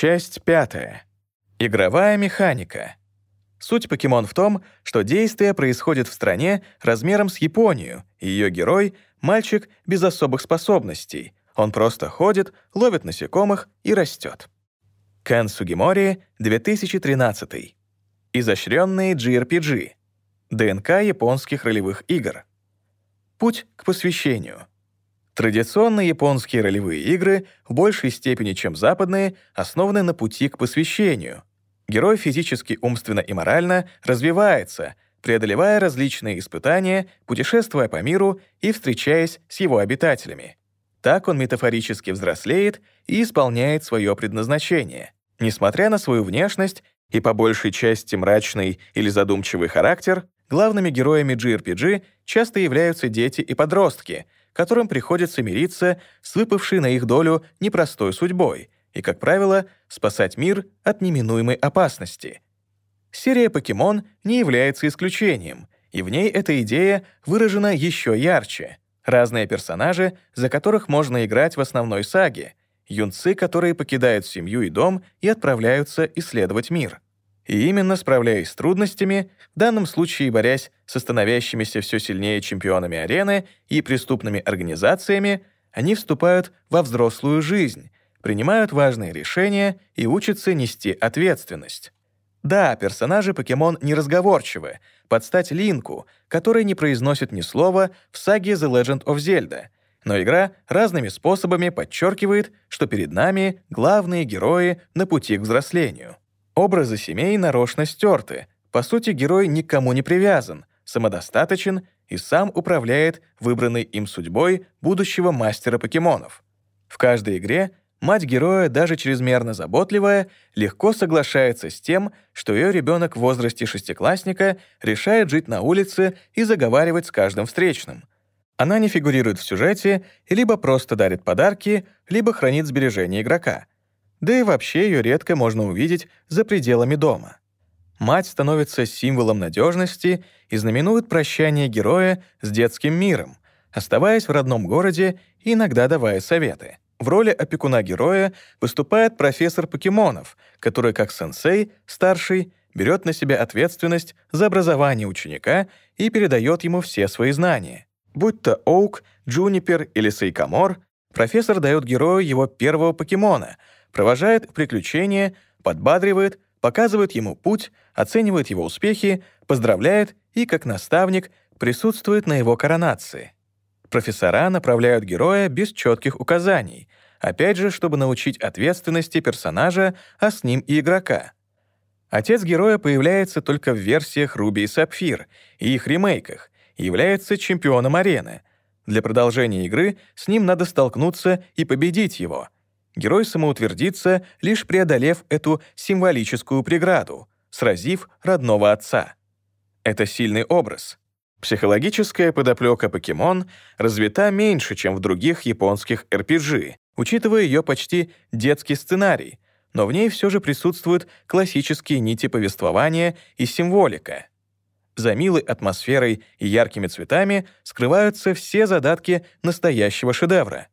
Часть пятая. Игровая механика. Суть покемон в том, что действие происходит в стране размером с Японию, и ее герой — мальчик без особых способностей. Он просто ходит, ловит насекомых и растет. Кен Сугимори, 2013. Изощренные JRPG. ДНК японских ролевых игр. Путь к посвящению. Традиционно японские ролевые игры в большей степени, чем западные, основаны на пути к посвящению. Герой физически, умственно и морально развивается, преодолевая различные испытания, путешествуя по миру и встречаясь с его обитателями. Так он метафорически взрослеет и исполняет свое предназначение. Несмотря на свою внешность и по большей части мрачный или задумчивый характер, главными героями JRPG часто являются дети и подростки — которым приходится мириться с выпавшей на их долю непростой судьбой и, как правило, спасать мир от неминуемой опасности. Серия «Покемон» не является исключением, и в ней эта идея выражена еще ярче. Разные персонажи, за которых можно играть в основной саге, юнцы, которые покидают семью и дом и отправляются исследовать мир. И именно справляясь с трудностями, в данном случае борясь с становящимися все сильнее чемпионами арены и преступными организациями, они вступают во взрослую жизнь, принимают важные решения и учатся нести ответственность. Да, персонажи покемон неразговорчивы, под стать Линку, который не произносит ни слова в саге The Legend of Zelda, но игра разными способами подчеркивает, что перед нами главные герои на пути к взрослению. Образы семей нарочно стерты. По сути, герой никому не привязан, самодостаточен и сам управляет выбранной им судьбой будущего мастера покемонов. В каждой игре мать героя, даже чрезмерно заботливая, легко соглашается с тем, что ее ребенок в возрасте шестиклассника решает жить на улице и заговаривать с каждым встречным. Она не фигурирует в сюжете и либо просто дарит подарки, либо хранит сбережения игрока — да и вообще ее редко можно увидеть за пределами дома. Мать становится символом надежности и знаменует прощание героя с детским миром, оставаясь в родном городе и иногда давая советы. В роли опекуна героя выступает профессор покемонов, который, как сенсей, старший, берет на себя ответственность за образование ученика и передает ему все свои знания. Будь то Оук, Джунипер или Сейкамор, профессор дает герою его первого покемона — провожает в приключения, подбадривает, показывает ему путь, оценивает его успехи, поздравляет и, как наставник, присутствует на его коронации. Профессора направляют героя без четких указаний, опять же, чтобы научить ответственности персонажа, а с ним и игрока. Отец героя появляется только в версиях Руби и Сапфир и их ремейках и является чемпионом арены. Для продолжения игры с ним надо столкнуться и победить его — герой самоутвердится, лишь преодолев эту символическую преграду, сразив родного отца. Это сильный образ. Психологическая подоплека покемон развита меньше, чем в других японских RPG, учитывая ее почти детский сценарий, но в ней все же присутствуют классические нити повествования и символика. За милой атмосферой и яркими цветами скрываются все задатки настоящего шедевра.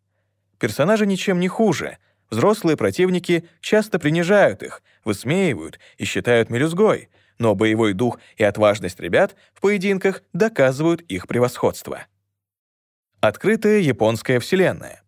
Персонажи ничем не хуже, Взрослые противники часто принижают их, высмеивают и считают мелюзгой, но боевой дух и отважность ребят в поединках доказывают их превосходство. Открытая японская вселенная.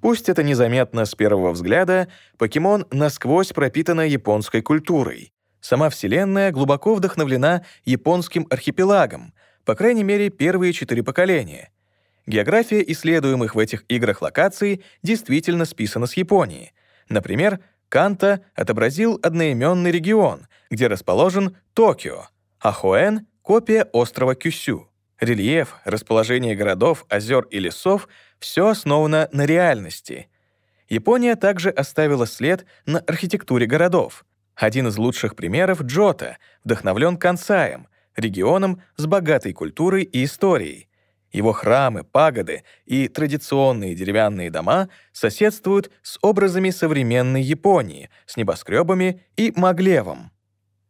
Пусть это незаметно с первого взгляда, покемон насквозь пропитана японской культурой. Сама вселенная глубоко вдохновлена японским архипелагом, по крайней мере, первые четыре поколения — География исследуемых в этих играх локаций действительно списана с Японии. Например, Канта отобразил одноименный регион, где расположен Токио, а Хуэн — копия острова Кюсю. Рельеф, расположение городов, озер и лесов — все основано на реальности. Япония также оставила след на архитектуре городов. Один из лучших примеров — Джота, вдохновлен Кансаем, регионом с богатой культурой и историей — его храмы, пагоды и традиционные деревянные дома соседствуют с образами современной Японии, с небоскребами и маглевом.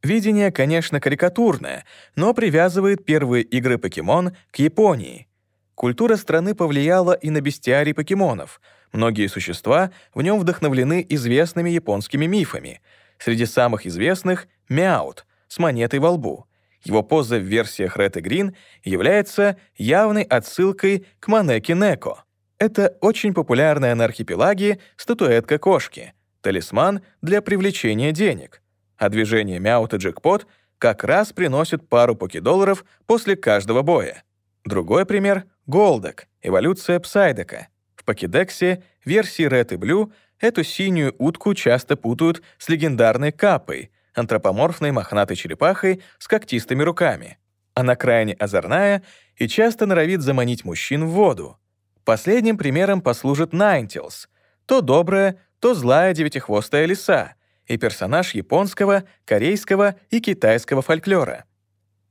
Видение, конечно, карикатурное, но привязывает первые игры покемон к Японии. Культура страны повлияла и на бестиарий покемонов. Многие существа в нем вдохновлены известными японскими мифами. Среди самых известных — Мяут с монетой во лбу. Его поза в версиях Red и Green является явной отсылкой к Манеки Неко. Это очень популярная на архипелаге статуэтка кошки, талисман для привлечения денег. А движение Мяута Джекпот как раз приносит пару покедолларов после каждого боя. Другой пример — Голдек, эволюция Псайдека. В покедексе версии Red и Blue эту синюю утку часто путают с легендарной Капой, антропоморфной мохнатой черепахой с когтистыми руками. Она крайне озорная и часто норовит заманить мужчин в воду. Последним примером послужит Найнтилс, то добрая, то злая девятихвостая лиса и персонаж японского, корейского и китайского фольклора.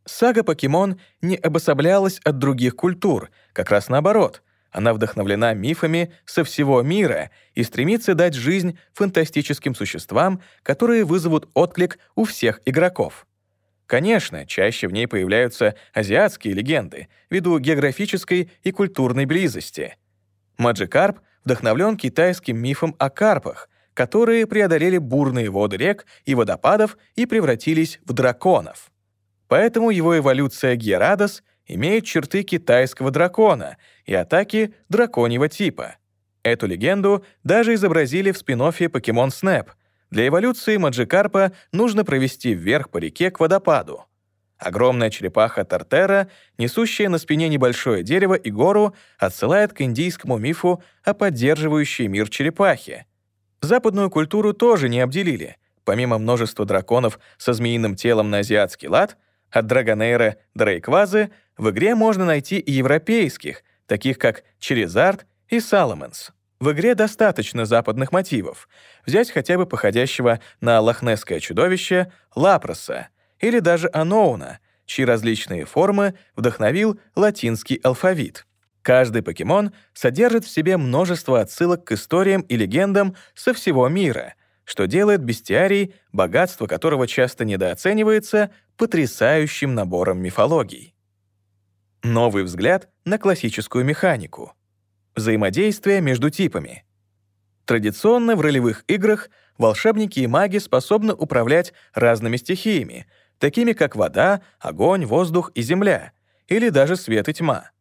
Сага «Покемон» не обособлялась от других культур, как раз наоборот. Она вдохновлена мифами со всего мира и стремится дать жизнь фантастическим существам, которые вызовут отклик у всех игроков. Конечно, чаще в ней появляются азиатские легенды ввиду географической и культурной близости. Маджикарп вдохновлен китайским мифом о карпах, которые преодолели бурные воды рек и водопадов и превратились в драконов. Поэтому его эволюция Герадос имеет черты китайского дракона и атаки драконьего типа. Эту легенду даже изобразили в спин-оффе Pokemon Snap. Для эволюции Маджикарпа нужно провести вверх по реке к водопаду. Огромная черепаха Тартера, несущая на спине небольшое дерево и гору, отсылает к индийскому мифу о поддерживающей мир черепахе. Западную культуру тоже не обделили. Помимо множества драконов со змеиным телом на азиатский лад — от Драгонейра до Рейквазы в игре можно найти и европейских, таких как Черезард и Саламанс. В игре достаточно западных мотивов. Взять хотя бы походящего на лохнесское чудовище Лапроса или даже Аноуна, чьи различные формы вдохновил латинский алфавит. Каждый покемон содержит в себе множество отсылок к историям и легендам со всего мира, что делает бестиарий, богатство которого часто недооценивается, потрясающим набором мифологий. Новый взгляд на классическую механику. Взаимодействие между типами. Традиционно в ролевых играх волшебники и маги способны управлять разными стихиями, такими как вода, огонь, воздух и земля, или даже свет и тьма.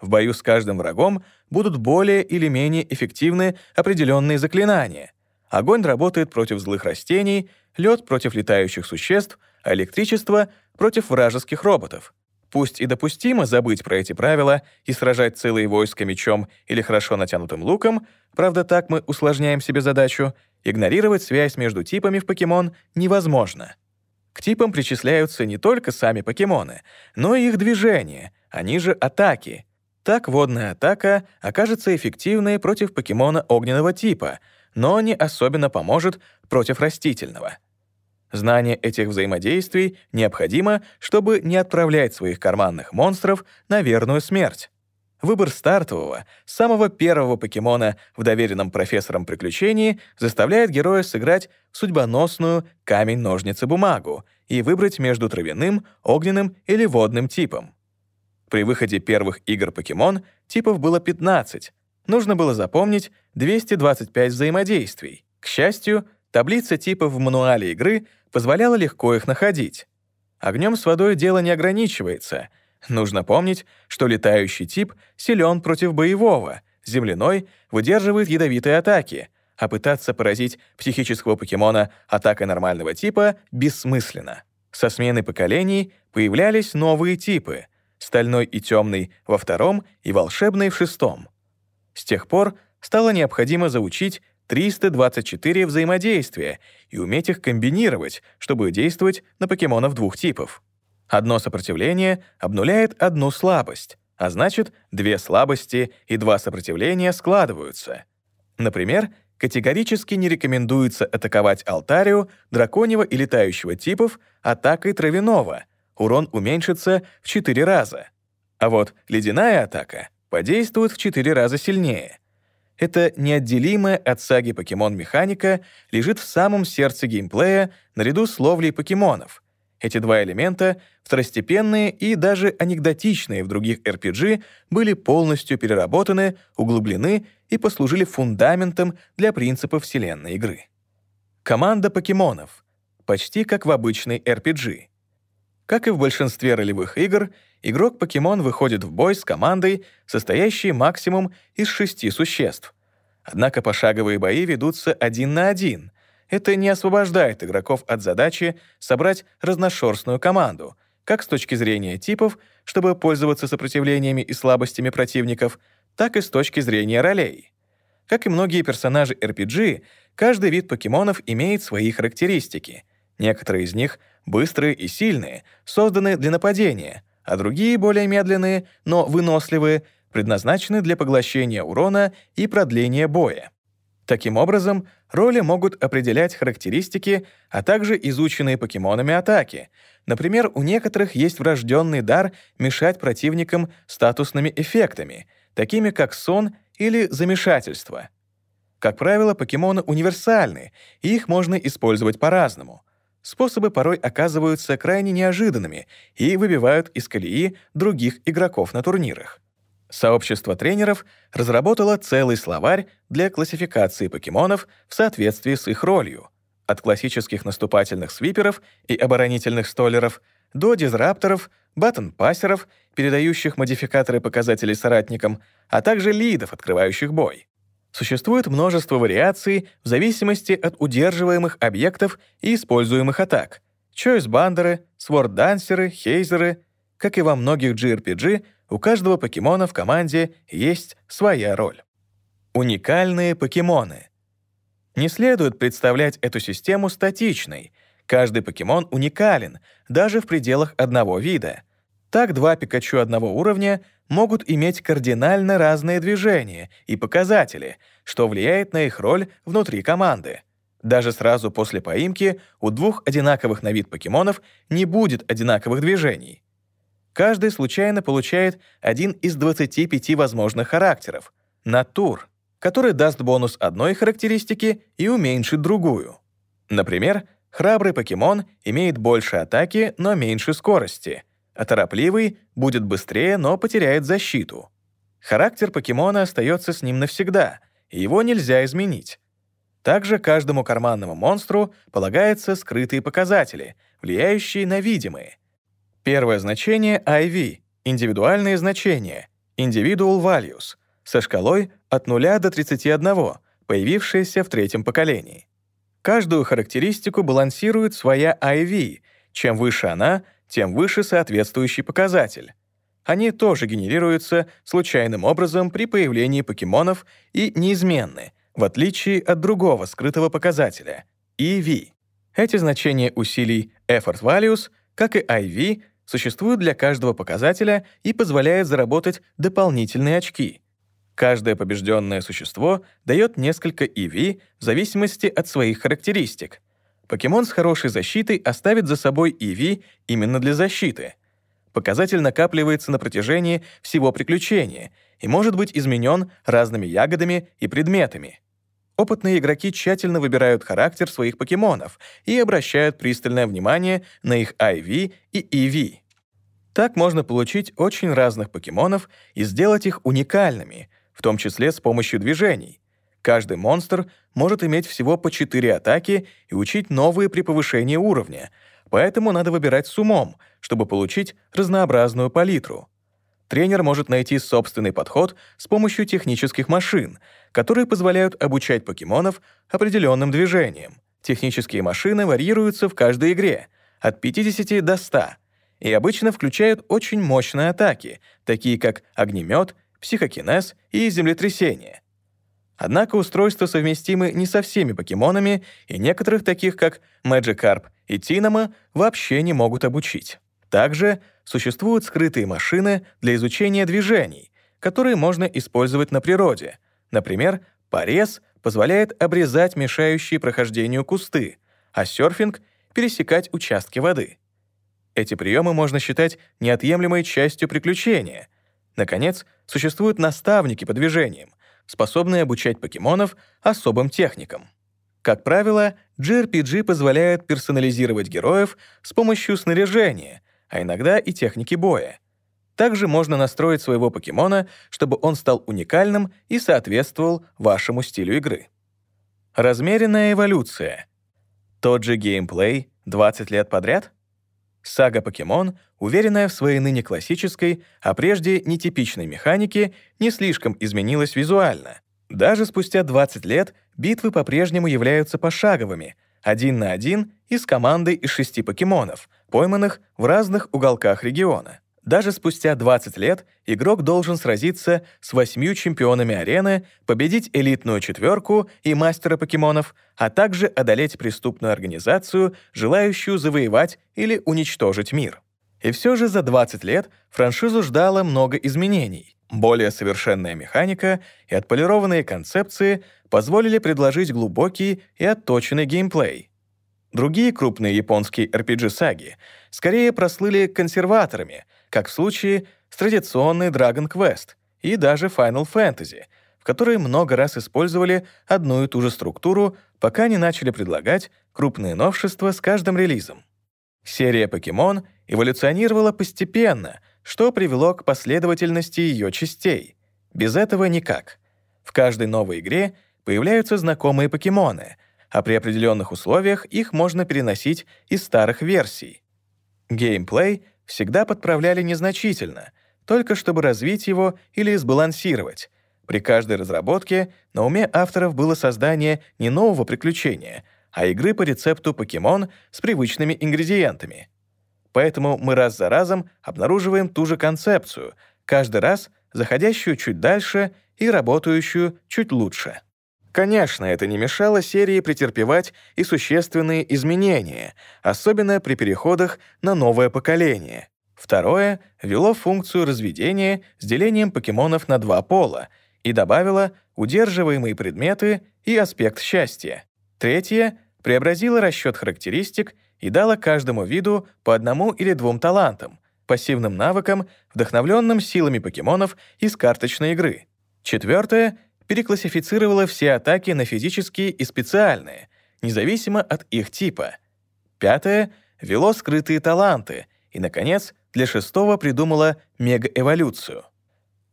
В бою с каждым врагом будут более или менее эффективны определенные заклинания. Огонь работает против злых растений, лед против летающих существ, а электричество — против вражеских роботов. Пусть и допустимо забыть про эти правила и сражать целые войска мечом или хорошо натянутым луком, правда, так мы усложняем себе задачу, игнорировать связь между типами в покемон невозможно. К типам причисляются не только сами покемоны, но и их движения, они же атаки. Так водная атака окажется эффективной против покемона огненного типа, но не особенно поможет против растительного. Знание этих взаимодействий необходимо, чтобы не отправлять своих карманных монстров на верную смерть. Выбор стартового, самого первого покемона в доверенном профессором приключении заставляет героя сыграть судьбоносную камень-ножницы-бумагу и выбрать между травяным, огненным или водным типом. При выходе первых игр покемон типов было 15. Нужно было запомнить 225 взаимодействий. К счастью, таблица типов в мануале игры — позволяло легко их находить. Огнем с водой дело не ограничивается. Нужно помнить, что летающий тип силен против боевого, земляной выдерживает ядовитые атаки, а пытаться поразить психического покемона атакой нормального типа бессмысленно. Со смены поколений появлялись новые типы — стальной и темный во втором и волшебный в шестом. С тех пор стало необходимо заучить 324 взаимодействия и уметь их комбинировать, чтобы действовать на покемонов двух типов. Одно сопротивление обнуляет одну слабость, а значит, две слабости и два сопротивления складываются. Например, категорически не рекомендуется атаковать алтарию, драконьего и летающего типов атакой травяного. Урон уменьшится в 4 раза. А вот ледяная атака подействует в 4 раза сильнее. Эта неотделимая от саги покемон механика лежит в самом сердце геймплея наряду с ловлей покемонов. Эти два элемента, второстепенные и даже анекдотичные в других RPG, были полностью переработаны, углублены и послужили фундаментом для принципов вселенной игры. Команда покемонов. Почти как в обычной RPG. Как и в большинстве ролевых игр, игрок-покемон выходит в бой с командой, состоящей максимум из шести существ. Однако пошаговые бои ведутся один на один — это не освобождает игроков от задачи собрать разношерстную команду, как с точки зрения типов, чтобы пользоваться сопротивлениями и слабостями противников, так и с точки зрения ролей. Как и многие персонажи RPG, каждый вид покемонов имеет свои характеристики. Некоторые из них быстрые и сильные, созданы для нападения, а другие, более медленные, но выносливые, предназначены для поглощения урона и продления боя. Таким образом, роли могут определять характеристики, а также изученные покемонами атаки. Например, у некоторых есть врожденный дар мешать противникам статусными эффектами, такими как сон или замешательство. Как правило, покемоны универсальны, и их можно использовать по-разному. Способы порой оказываются крайне неожиданными и выбивают из колеи других игроков на турнирах. Сообщество тренеров разработало целый словарь для классификации покемонов в соответствии с их ролью, от классических наступательных свиперов и оборонительных столеров до дизрапторов, баттон-пассеров, передающих модификаторы показателей соратникам, а также лидов, открывающих бой. Существует множество вариаций в зависимости от удерживаемых объектов и используемых атак. Чойс-бандеры, сворд-дансеры, хейзеры. Как и во многих JRPG, у каждого покемона в команде есть своя роль. Уникальные покемоны. Не следует представлять эту систему статичной. Каждый покемон уникален, даже в пределах одного вида. Так два Пикачу одного уровня могут иметь кардинально разные движения и показатели, что влияет на их роль внутри команды. Даже сразу после поимки у двух одинаковых на вид покемонов не будет одинаковых движений. Каждый случайно получает один из 25 возможных характеров — натур, который даст бонус одной характеристики и уменьшит другую. Например, храбрый покемон имеет больше атаки, но меньше скорости, а торопливый будет быстрее, но потеряет защиту. Характер покемона остается с ним навсегда, и его нельзя изменить. Также каждому карманному монстру полагаются скрытые показатели, влияющие на видимые — Первое значение IV — индивидуальные значения, individual values, со шкалой от 0 до 31, появившаяся в третьем поколении. Каждую характеристику балансирует своя IV. Чем выше она, тем выше соответствующий показатель. Они тоже генерируются случайным образом при появлении покемонов и неизменны, в отличие от другого скрытого показателя — EV. Эти значения усилий effort values, как и IV, существуют для каждого показателя и позволяют заработать дополнительные очки. Каждое побежденное существо дает несколько EV в зависимости от своих характеристик. Покемон с хорошей защитой оставит за собой EV именно для защиты. Показатель накапливается на протяжении всего приключения и может быть изменен разными ягодами и предметами. Опытные игроки тщательно выбирают характер своих покемонов и обращают пристальное внимание на их IV и EV. Так можно получить очень разных покемонов и сделать их уникальными, в том числе с помощью движений. Каждый монстр может иметь всего по 4 атаки и учить новые при повышении уровня, поэтому надо выбирать с умом, чтобы получить разнообразную палитру. Тренер может найти собственный подход с помощью технических машин, которые позволяют обучать покемонов определенным движениям. Технические машины варьируются в каждой игре — от 50 до 100 — и обычно включают очень мощные атаки, такие как огнемет, психокинез и землетрясение. Однако устройства совместимы не со всеми покемонами, и некоторых таких, как Magikarp и Тинома, вообще не могут обучить. Также существуют скрытые машины для изучения движений, которые можно использовать на природе. Например, порез позволяет обрезать мешающие прохождению кусты, а серфинг — пересекать участки воды. Эти приемы можно считать неотъемлемой частью приключения. Наконец, существуют наставники по движениям, способные обучать покемонов особым техникам. Как правило, JRPG позволяет персонализировать героев с помощью снаряжения, а иногда и техники боя. Также можно настроить своего покемона, чтобы он стал уникальным и соответствовал вашему стилю игры. Размеренная эволюция. Тот же геймплей 20 лет подряд? Сага «Покемон», уверенная в своей ныне классической, а прежде нетипичной механике, не слишком изменилась визуально. Даже спустя 20 лет битвы по-прежнему являются пошаговыми, один на один и с командой из шести покемонов, пойманных в разных уголках региона. Даже спустя 20 лет игрок должен сразиться с восьмью чемпионами арены, победить элитную четверку и мастера покемонов, а также одолеть преступную организацию, желающую завоевать или уничтожить мир. И все же за 20 лет франшизу ждало много изменений. Более совершенная механика и отполированные концепции позволили предложить глубокий и отточенный геймплей. Другие крупные японские RPG-саги скорее прослыли консерваторами — как в случае с традиционной Dragon Quest и даже Final Fantasy, в которой много раз использовали одну и ту же структуру, пока не начали предлагать крупные новшества с каждым релизом. Серия Pokemon эволюционировала постепенно, что привело к последовательности ее частей. Без этого никак. В каждой новой игре появляются знакомые покемоны, а при определенных условиях их можно переносить из старых версий. Геймплей всегда подправляли незначительно, только чтобы развить его или сбалансировать. При каждой разработке на уме авторов было создание не нового приключения, а игры по рецепту покемон с привычными ингредиентами. Поэтому мы раз за разом обнаруживаем ту же концепцию, каждый раз заходящую чуть дальше и работающую чуть лучше. Конечно, это не мешало серии претерпевать и существенные изменения, особенно при переходах на новое поколение. Второе вело функцию разведения с делением покемонов на два пола и добавило удерживаемые предметы и аспект счастья. Третье преобразило расчет характеристик и дало каждому виду по одному или двум талантам, пассивным навыкам, вдохновленным силами покемонов из карточной игры. Четвертое переклассифицировала все атаки на физические и специальные, независимо от их типа. Пятое — вело скрытые таланты. И, наконец, для шестого придумала мегаэволюцию.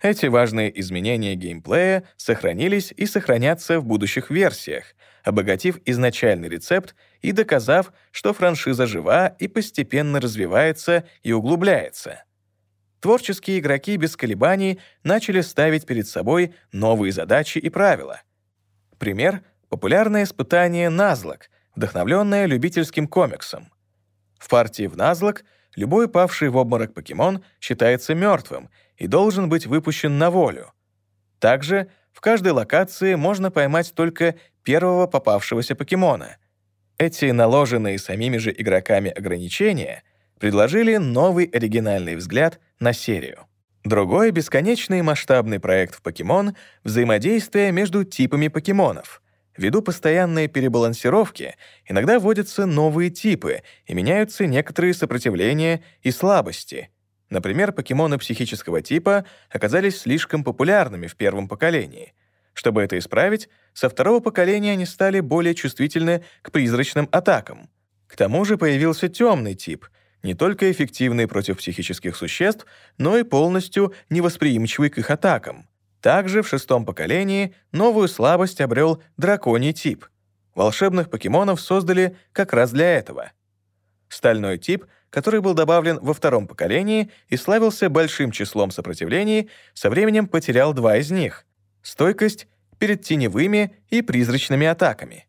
Эти важные изменения геймплея сохранились и сохранятся в будущих версиях, обогатив изначальный рецепт и доказав, что франшиза жива и постепенно развивается и углубляется творческие игроки без колебаний начали ставить перед собой новые задачи и правила. Пример — популярное испытание «Назлок», вдохновленное любительским комиксом. В партии в «Назлок» любой павший в обморок покемон считается мертвым и должен быть выпущен на волю. Также в каждой локации можно поймать только первого попавшегося покемона. Эти наложенные самими же игроками ограничения предложили новый оригинальный взгляд на серию. Другой бесконечный масштабный проект в Покемон — взаимодействие между типами покемонов. Ввиду постоянной перебалансировки иногда вводятся новые типы и меняются некоторые сопротивления и слабости. Например, покемоны психического типа оказались слишком популярными в первом поколении. Чтобы это исправить, со второго поколения они стали более чувствительны к призрачным атакам. К тому же появился темный тип — не только эффективный против психических существ, но и полностью невосприимчивый к их атакам. Также в шестом поколении новую слабость обрел драконий тип. Волшебных покемонов создали как раз для этого. Стальной тип, который был добавлен во втором поколении и славился большим числом сопротивлений, со временем потерял два из них — стойкость перед теневыми и призрачными атаками.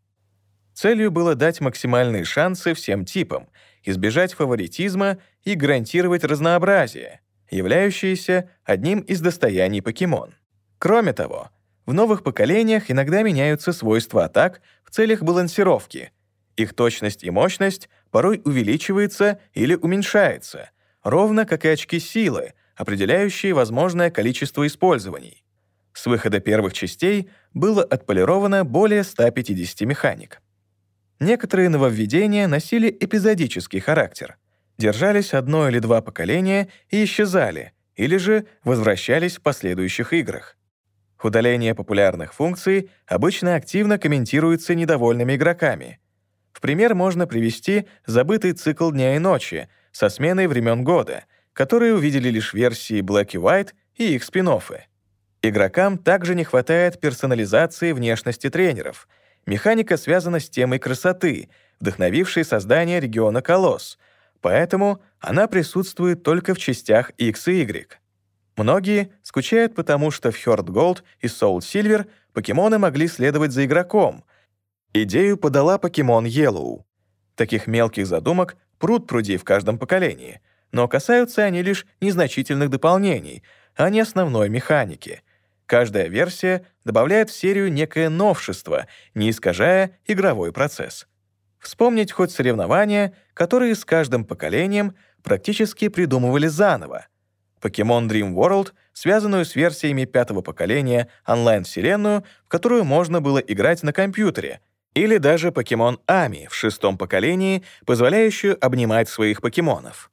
Целью было дать максимальные шансы всем типам — избежать фаворитизма и гарантировать разнообразие, являющееся одним из достояний покемон. Кроме того, в новых поколениях иногда меняются свойства атак в целях балансировки. Их точность и мощность порой увеличивается или уменьшается, ровно как и очки силы, определяющие возможное количество использований. С выхода первых частей было отполировано более 150 механик. Некоторые нововведения носили эпизодический характер, держались одно или два поколения и исчезали, или же возвращались в последующих играх. Удаление популярных функций обычно активно комментируется недовольными игроками. В пример можно привести забытый цикл дня и ночи со сменой времен года, которые увидели лишь версии Black и White и их спин -оффы. Игрокам также не хватает персонализации внешности тренеров. Механика связана с темой красоты, вдохновившей создание региона Колосс, поэтому она присутствует только в частях X и Y. Многие скучают потому, что в Heart Gold и Soul Silver покемоны могли следовать за игроком. Идею подала покемон Yellow. Таких мелких задумок пруд пруди в каждом поколении, но касаются они лишь незначительных дополнений, а не основной механики. Каждая версия добавляет в серию некое новшество, не искажая игровой процесс. Вспомнить хоть соревнования, которые с каждым поколением практически придумывали заново, Pokemon Dream World, связанную с версиями пятого поколения онлайн-вселенную, в которую можно было играть на компьютере, или даже Pokemon Ами в шестом поколении, позволяющую обнимать своих покемонов.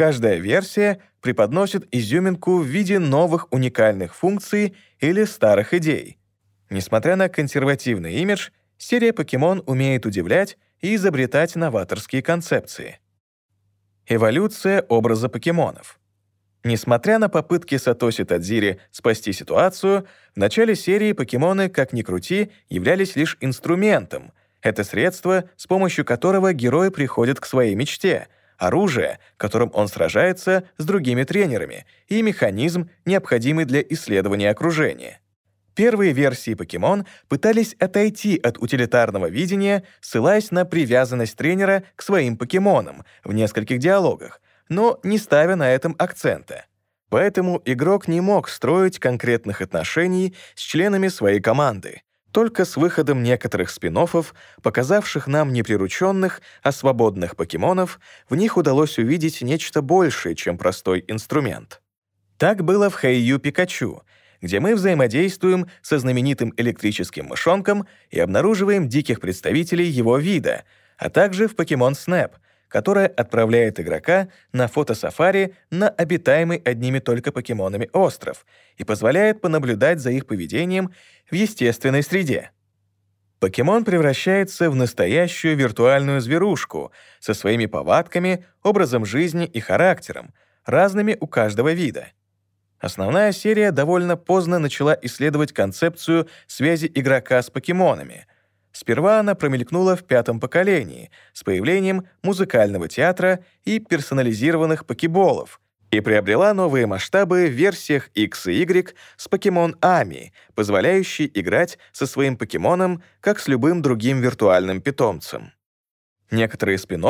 Каждая версия преподносит изюминку в виде новых уникальных функций или старых идей. Несмотря на консервативный имидж, серия Pokemon умеет удивлять и изобретать новаторские концепции. Эволюция образа покемонов — Несмотря на попытки Сатоси Тадзири спасти ситуацию, в начале серии покемоны, как ни крути, являлись лишь инструментом. Это средство, с помощью которого герой приходит к своей мечте, оружие, которым он сражается с другими тренерами, и механизм, необходимый для исследования окружения. Первые версии покемон пытались отойти от утилитарного видения, ссылаясь на привязанность тренера к своим покемонам в нескольких диалогах, но не ставя на этом акцента. Поэтому игрок не мог строить конкретных отношений с членами своей команды. Только с выходом некоторых спин показавших нам не прирученных, а свободных покемонов, в них удалось увидеть нечто большее, чем простой инструмент. Так было в Хэйю Пикачу, где мы взаимодействуем со знаменитым электрическим мышонком и обнаруживаем диких представителей его вида, а также в Покемон Снэп — которая отправляет игрока на фотосафари на обитаемый одними только покемонами остров и позволяет понаблюдать за их поведением в естественной среде. Покемон превращается в настоящую виртуальную зверушку со своими повадками, образом жизни и характером, разными у каждого вида. Основная серия довольно поздно начала исследовать концепцию связи игрока с покемонами — Сперва она промелькнула в пятом поколении с появлением музыкального театра и персонализированных покеболов и приобрела новые масштабы в версиях X и Y с Покемон Ами, позволяющей играть со своим покемоном как с любым другим виртуальным питомцем. Некоторые спин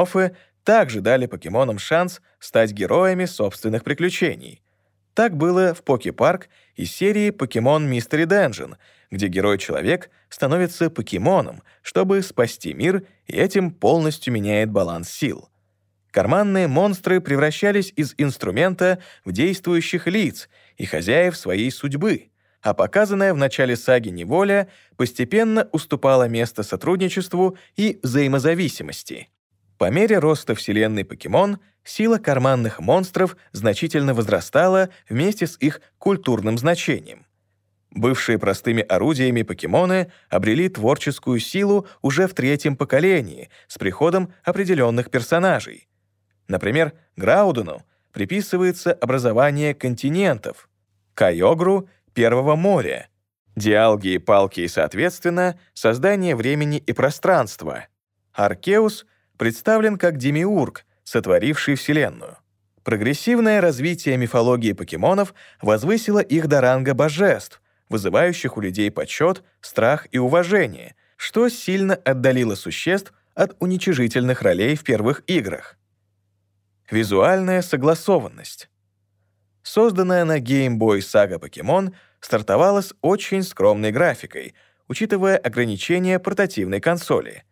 также дали покемонам шанс стать героями собственных приключений. Так было в Поки-парк и серии Покемон Mystery Dungeon — где герой-человек становится покемоном, чтобы спасти мир, и этим полностью меняет баланс сил. Карманные монстры превращались из инструмента в действующих лиц и хозяев своей судьбы, а показанная в начале саги неволя постепенно уступала место сотрудничеству и взаимозависимости. По мере роста вселенной покемон, сила карманных монстров значительно возрастала вместе с их культурным значением. Бывшие простыми орудиями покемоны обрели творческую силу уже в третьем поколении с приходом определенных персонажей. Например, Граудену приписывается образование континентов, Кайогру — Первого моря, Диалги и Палки, соответственно, создание времени и пространства. Аркеус представлен как демиург, сотворивший Вселенную. Прогрессивное развитие мифологии покемонов возвысило их до ранга божеств — вызывающих у людей почет, страх и уважение, что сильно отдалило существ от уничижительных ролей в первых играх. Визуальная согласованность. Созданная на Game Boy сага Покемон стартовала с очень скромной графикой, учитывая ограничения портативной консоли.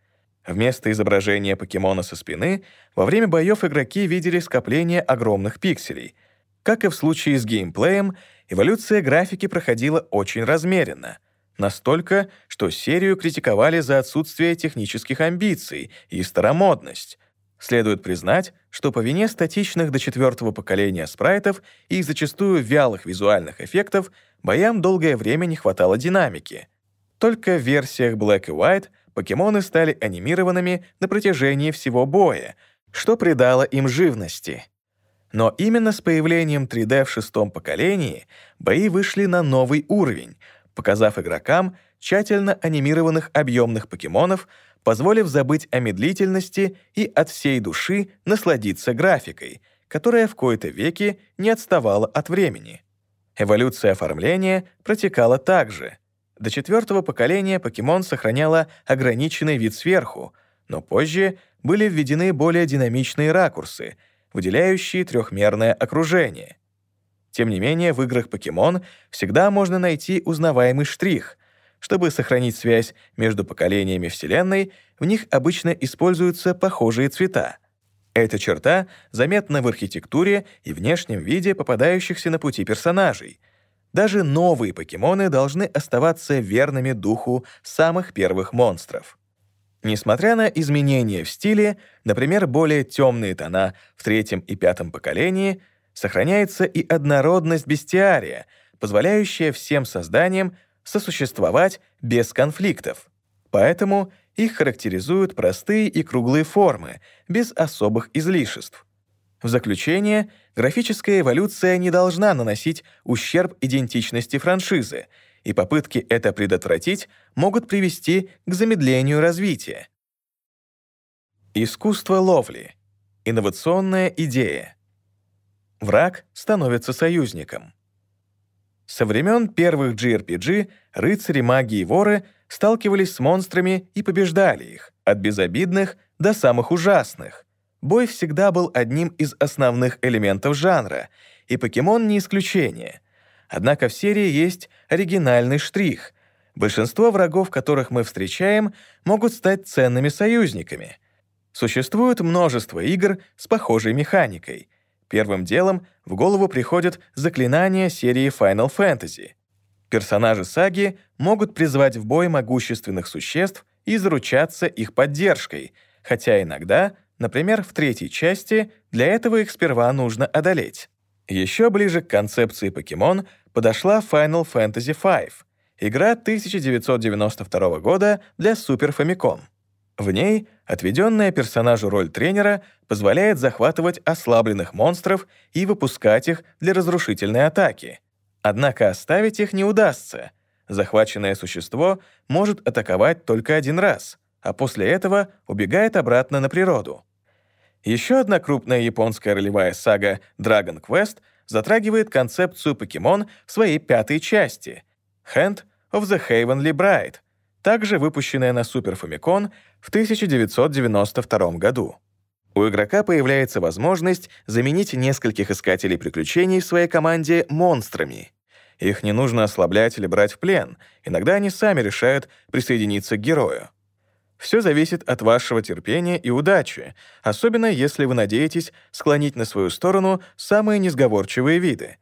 Вместо изображения покемона со спины во время боев игроки видели скопление огромных пикселей. Как и в случае с геймплеем, эволюция графики проходила очень размеренно. Настолько, что серию критиковали за отсутствие технических амбиций и старомодность. Следует признать, что по вине статичных до четвертого поколения спрайтов и зачастую вялых визуальных эффектов боям долгое время не хватало динамики. Только в версиях Black и White покемоны стали анимированными на протяжении всего боя, что придало им живности. Но именно с появлением 3D в шестом поколении бои вышли на новый уровень, показав игрокам тщательно анимированных объемных покемонов, позволив забыть о медлительности и от всей души насладиться графикой, которая в кои-то веки не отставала от времени. Эволюция оформления протекала так же. До четвертого поколения покемон сохраняла ограниченный вид сверху, но позже были введены более динамичные ракурсы, выделяющие трехмерное окружение. Тем не менее, в играх покемон всегда можно найти узнаваемый штрих — чтобы сохранить связь между поколениями Вселенной, в них обычно используются похожие цвета. Эта черта заметна в архитектуре и внешнем виде попадающихся на пути персонажей. Даже новые покемоны должны оставаться верными духу самых первых монстров. Несмотря на изменения в стиле, например, более темные тона в третьем и пятом поколении, сохраняется и однородность бестиария, позволяющая всем созданиям сосуществовать без конфликтов. Поэтому их характеризуют простые и круглые формы, без особых излишеств. В заключение, графическая эволюция не должна наносить ущерб идентичности франшизы, и попытки это предотвратить могут привести к замедлению развития. Искусство ловли. Инновационная идея. Враг становится союзником. Со времен первых JRPG рыцари, маги и воры сталкивались с монстрами и побеждали их, от безобидных до самых ужасных. Бой всегда был одним из основных элементов жанра, и покемон не исключение. Однако в серии есть оригинальный штрих. Большинство врагов, которых мы встречаем, могут стать ценными союзниками. Существует множество игр с похожей механикой — Первым делом в голову приходят заклинания серии Final Fantasy. Персонажи саги могут призвать в бой могущественных существ и заручаться их поддержкой, хотя иногда, например, в третьей части, для этого их сперва нужно одолеть. Еще ближе к концепции покемон подошла Final Fantasy V, игра 1992 года для Super Famicom. В ней отведенная персонажу роль тренера позволяет захватывать ослабленных монстров и выпускать их для разрушительной атаки. Однако оставить их не удастся. Захваченное существо может атаковать только один раз, а после этого убегает обратно на природу. Еще одна крупная японская ролевая сага Dragon Quest затрагивает концепцию покемон в своей пятой части — Hand of the Heavenly Bride — также выпущенная на Super Famicom в 1992 году. У игрока появляется возможность заменить нескольких искателей приключений в своей команде монстрами. Их не нужно ослаблять или брать в плен, иногда они сами решают присоединиться к герою. Все зависит от вашего терпения и удачи, особенно если вы надеетесь склонить на свою сторону самые несговорчивые виды.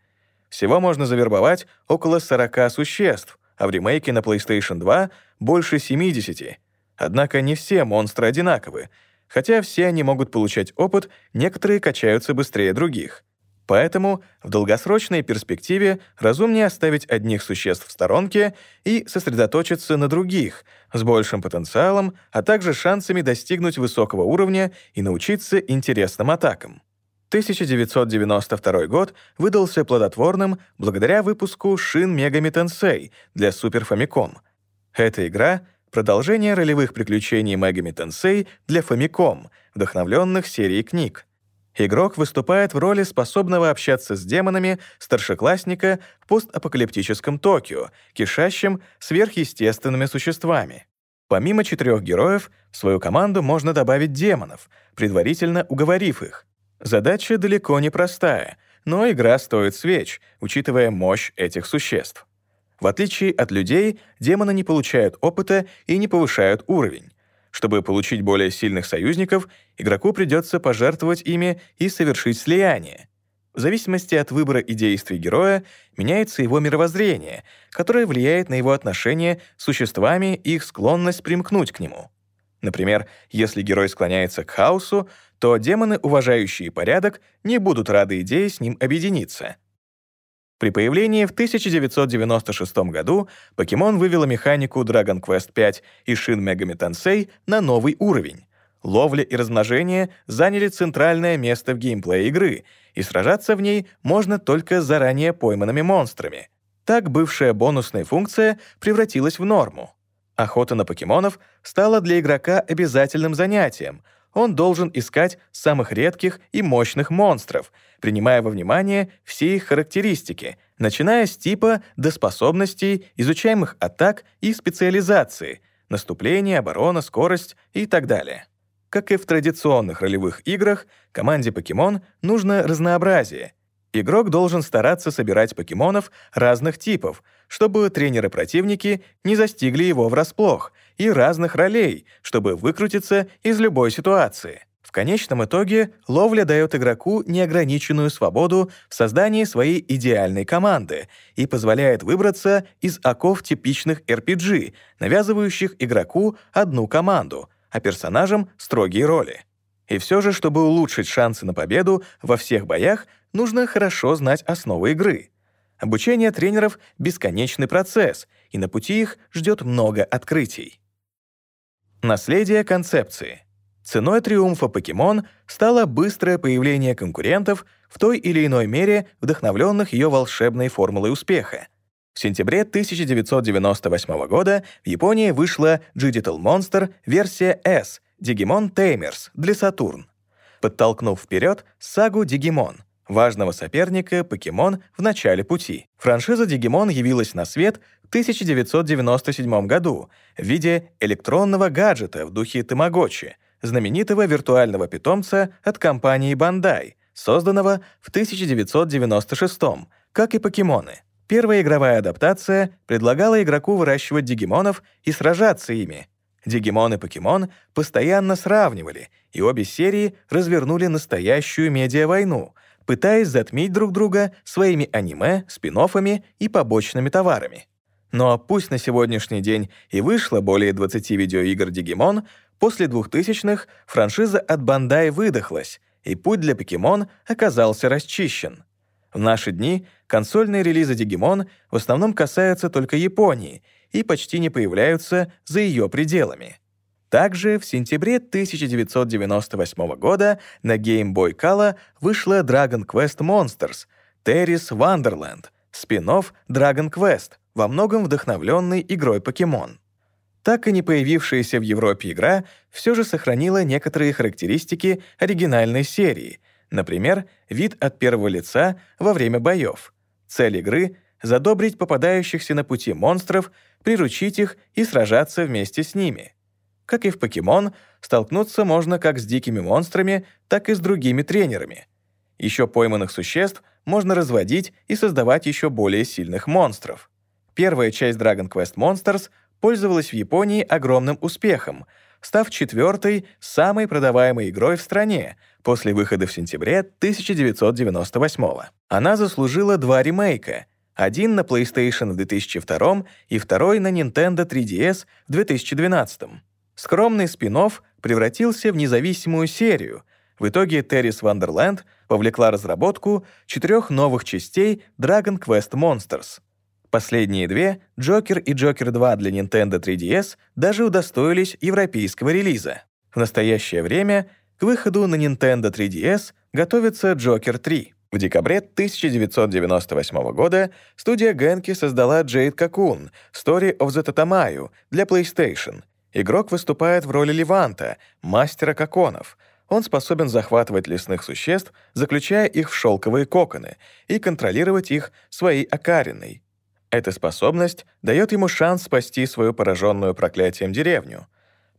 Всего можно завербовать около 40 существ, а в ремейке на PlayStation 2 больше 70. Однако не все монстры одинаковы. Хотя все они могут получать опыт, некоторые качаются быстрее других. Поэтому в долгосрочной перспективе разумнее оставить одних существ в сторонке и сосредоточиться на других, с большим потенциалом, а также шансами достигнуть высокого уровня и научиться интересным атакам. 1992 год выдался плодотворным благодаря выпуску Shin Megami Tensei для Super Famicom, эта игра — продолжение ролевых приключений Megami Tensei для Famicom, вдохновленных серией книг. Игрок выступает в роли способного общаться с демонами старшеклассника в постапокалиптическом Токио, кишащем сверхъестественными существами. Помимо четырех героев, в свою команду можно добавить демонов, предварительно уговорив их. Задача далеко не простая, но игра стоит свеч, учитывая мощь этих существ. В отличие от людей, демоны не получают опыта и не повышают уровень. Чтобы получить более сильных союзников, игроку придется пожертвовать ими и совершить слияние. В зависимости от выбора и действий героя меняется его мировоззрение, которое влияет на его отношения с существами и их склонность примкнуть к нему. Например, если герой склоняется к хаосу, то демоны, уважающие порядок, не будут рады идее с ним объединиться. При появлении в 1996 году Покемон вывела механику Dragon Quest V и Shin Megami Tensei на новый уровень. Ловля и размножение заняли центральное место в геймплее игры, и сражаться в ней можно только с заранее пойманными монстрами. Так бывшая бонусная функция превратилась в норму. Охота на покемонов стала для игрока обязательным занятием. Он должен искать самых редких и мощных монстров, принимая во внимание все их характеристики, начиная с типа до способностей, изучаемых атак и специализации, наступление, оборона, скорость и так далее. Как и в традиционных ролевых играх, команде покемон нужно разнообразие. Игрок должен стараться собирать покемонов разных типов, чтобы тренеры-противники не застигли его врасплох, и разных ролей, чтобы выкрутиться из любой ситуации. В конечном итоге ловля дает игроку неограниченную свободу в создании своей идеальной команды и позволяет выбраться из оков типичных RPG, навязывающих игроку одну команду, а персонажам — строгие роли. И все же, чтобы улучшить шансы на победу во всех боях, нужно хорошо знать основы игры. Обучение тренеров — бесконечный процесс, и на пути их ждет много открытий. Наследие концепции. Ценой триумфа покемон стало быстрое появление конкурентов в той или иной мере, вдохновленных ее волшебной формулой успеха. В сентябре 1998 года в Японии вышла Digital Monster версия S Digimon Tamers для Saturn, подтолкнув вперед сагу Digimon, важного соперника покемон в начале пути. Франшиза Digimon явилась на свет в 1997 году в виде электронного гаджета в духе Тамагочи, знаменитого виртуального питомца от компании Bandai, созданного в 1996 как и покемоны. Первая игровая адаптация предлагала игроку выращивать дигимонов и сражаться ими. Дигимон и покемон постоянно сравнивали, и обе серии развернули настоящую медиавойну, пытаясь затмить друг друга своими аниме, спин и побочными товарами. Но пусть на сегодняшний день и вышло более 20 видеоигр Digimon, после 2000-х франшиза от Bandai выдохлась, и путь для покемон оказался расчищен. В наши дни консольные релизы Digimon в основном касаются только Японии и почти не появляются за ее пределами. Также в сентябре 1998 года на Game Boy Color вышла Dragon Quest Monsters Terry's Wonderland, спин-офф Dragon Quest, во многом вдохновленный игрой Покемон. Так и не появившаяся в Европе игра все же сохранила некоторые характеристики оригинальной серии, например, вид от первого лица во время боев. Цель игры — задобрить попадающихся на пути монстров, приручить их и сражаться вместе с ними. Как и в покемон, столкнуться можно как с дикими монстрами, так и с другими тренерами. Еще пойманных существ можно разводить и создавать еще более сильных монстров. Первая часть Dragon Quest Monsters пользовалась в Японии огромным успехом, став четвертой самой продаваемой игрой в стране после выхода в сентябре 1998 -го. Она заслужила два ремейка — один на PlayStation в 2002 и второй на Nintendo 3DS в 2012. Скромный спин превратился в независимую серию. В итоге Terry's Wonderland повлекла разработку четырех новых частей Dragon Quest Monsters. Последние две, Joker и Joker 2 для Nintendo 3DS, даже удостоились европейского релиза. В настоящее время к выходу на Nintendo 3DS готовится Joker 3. В декабре 1998 года студия Genki создала Jade Cocoon Story of the Tatamayu для PlayStation. Игрок выступает в роли Леванта, мастера коконов. Он способен захватывать лесных существ, заключая их в шелковые коконы, и контролировать их своей окариной. Эта способность дает ему шанс спасти свою пораженную проклятием деревню.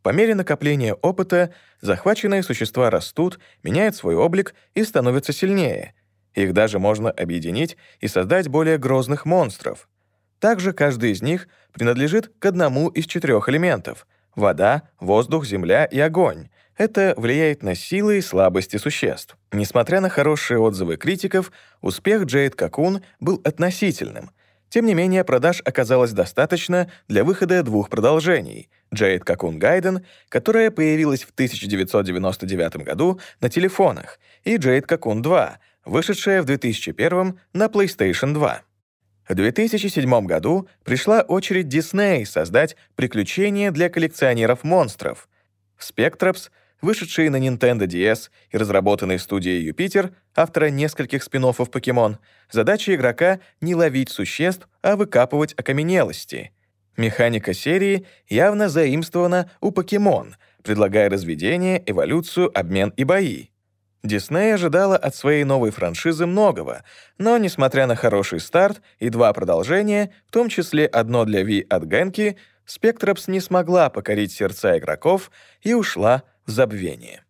По мере накопления опыта захваченные существа растут, меняют свой облик и становятся сильнее. Их даже можно объединить и создать более грозных монстров. Также каждый из них принадлежит к одному из четырех элементов — вода, воздух, земля и огонь. Это влияет на силы и слабости существ. Несмотря на хорошие отзывы критиков, успех Джейд Какун был относительным — Тем не менее, продаж оказалось достаточно для выхода двух продолжений — Jade Cocoon Gaiden, которая появилась в 1999 году на телефонах, и Jade Cocoon 2, вышедшая в 2001 на PlayStation 2. В 2007 году пришла очередь Disney создать приключения для коллекционеров монстров. Spectrops, вышедший на Nintendo DS и разработанный студией Юпитер, автора нескольких спин Покемон, задача игрока — не ловить существ, а выкапывать окаменелости. Механика серии явно заимствована у Покемон, предлагая разведение, эволюцию, обмен и бои. Дисней ожидала от своей новой франшизы многого, но, несмотря на хороший старт и два продолжения, в том числе одно для Ви от Генки, Спектрапс не смогла покорить сердца игроков и ушла в забвение.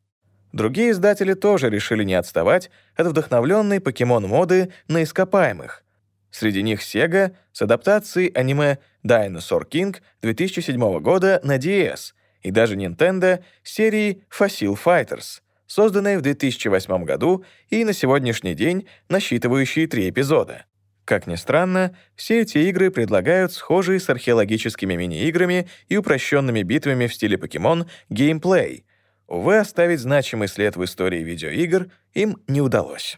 Другие издатели тоже решили не отставать от вдохновленной покемон-моды на ископаемых. Среди них Sega с адаптацией аниме Dinosaur King 2007 года на DS и даже Nintendo серией Fossil Fighters — созданной в 2008 году и на сегодняшний день насчитывающей три эпизода. Как ни странно, все эти игры предлагают схожие с археологическими мини-играми и упрощенными битвами в стиле покемон геймплей. Увы, оставить значимый след в истории видеоигр им не удалось.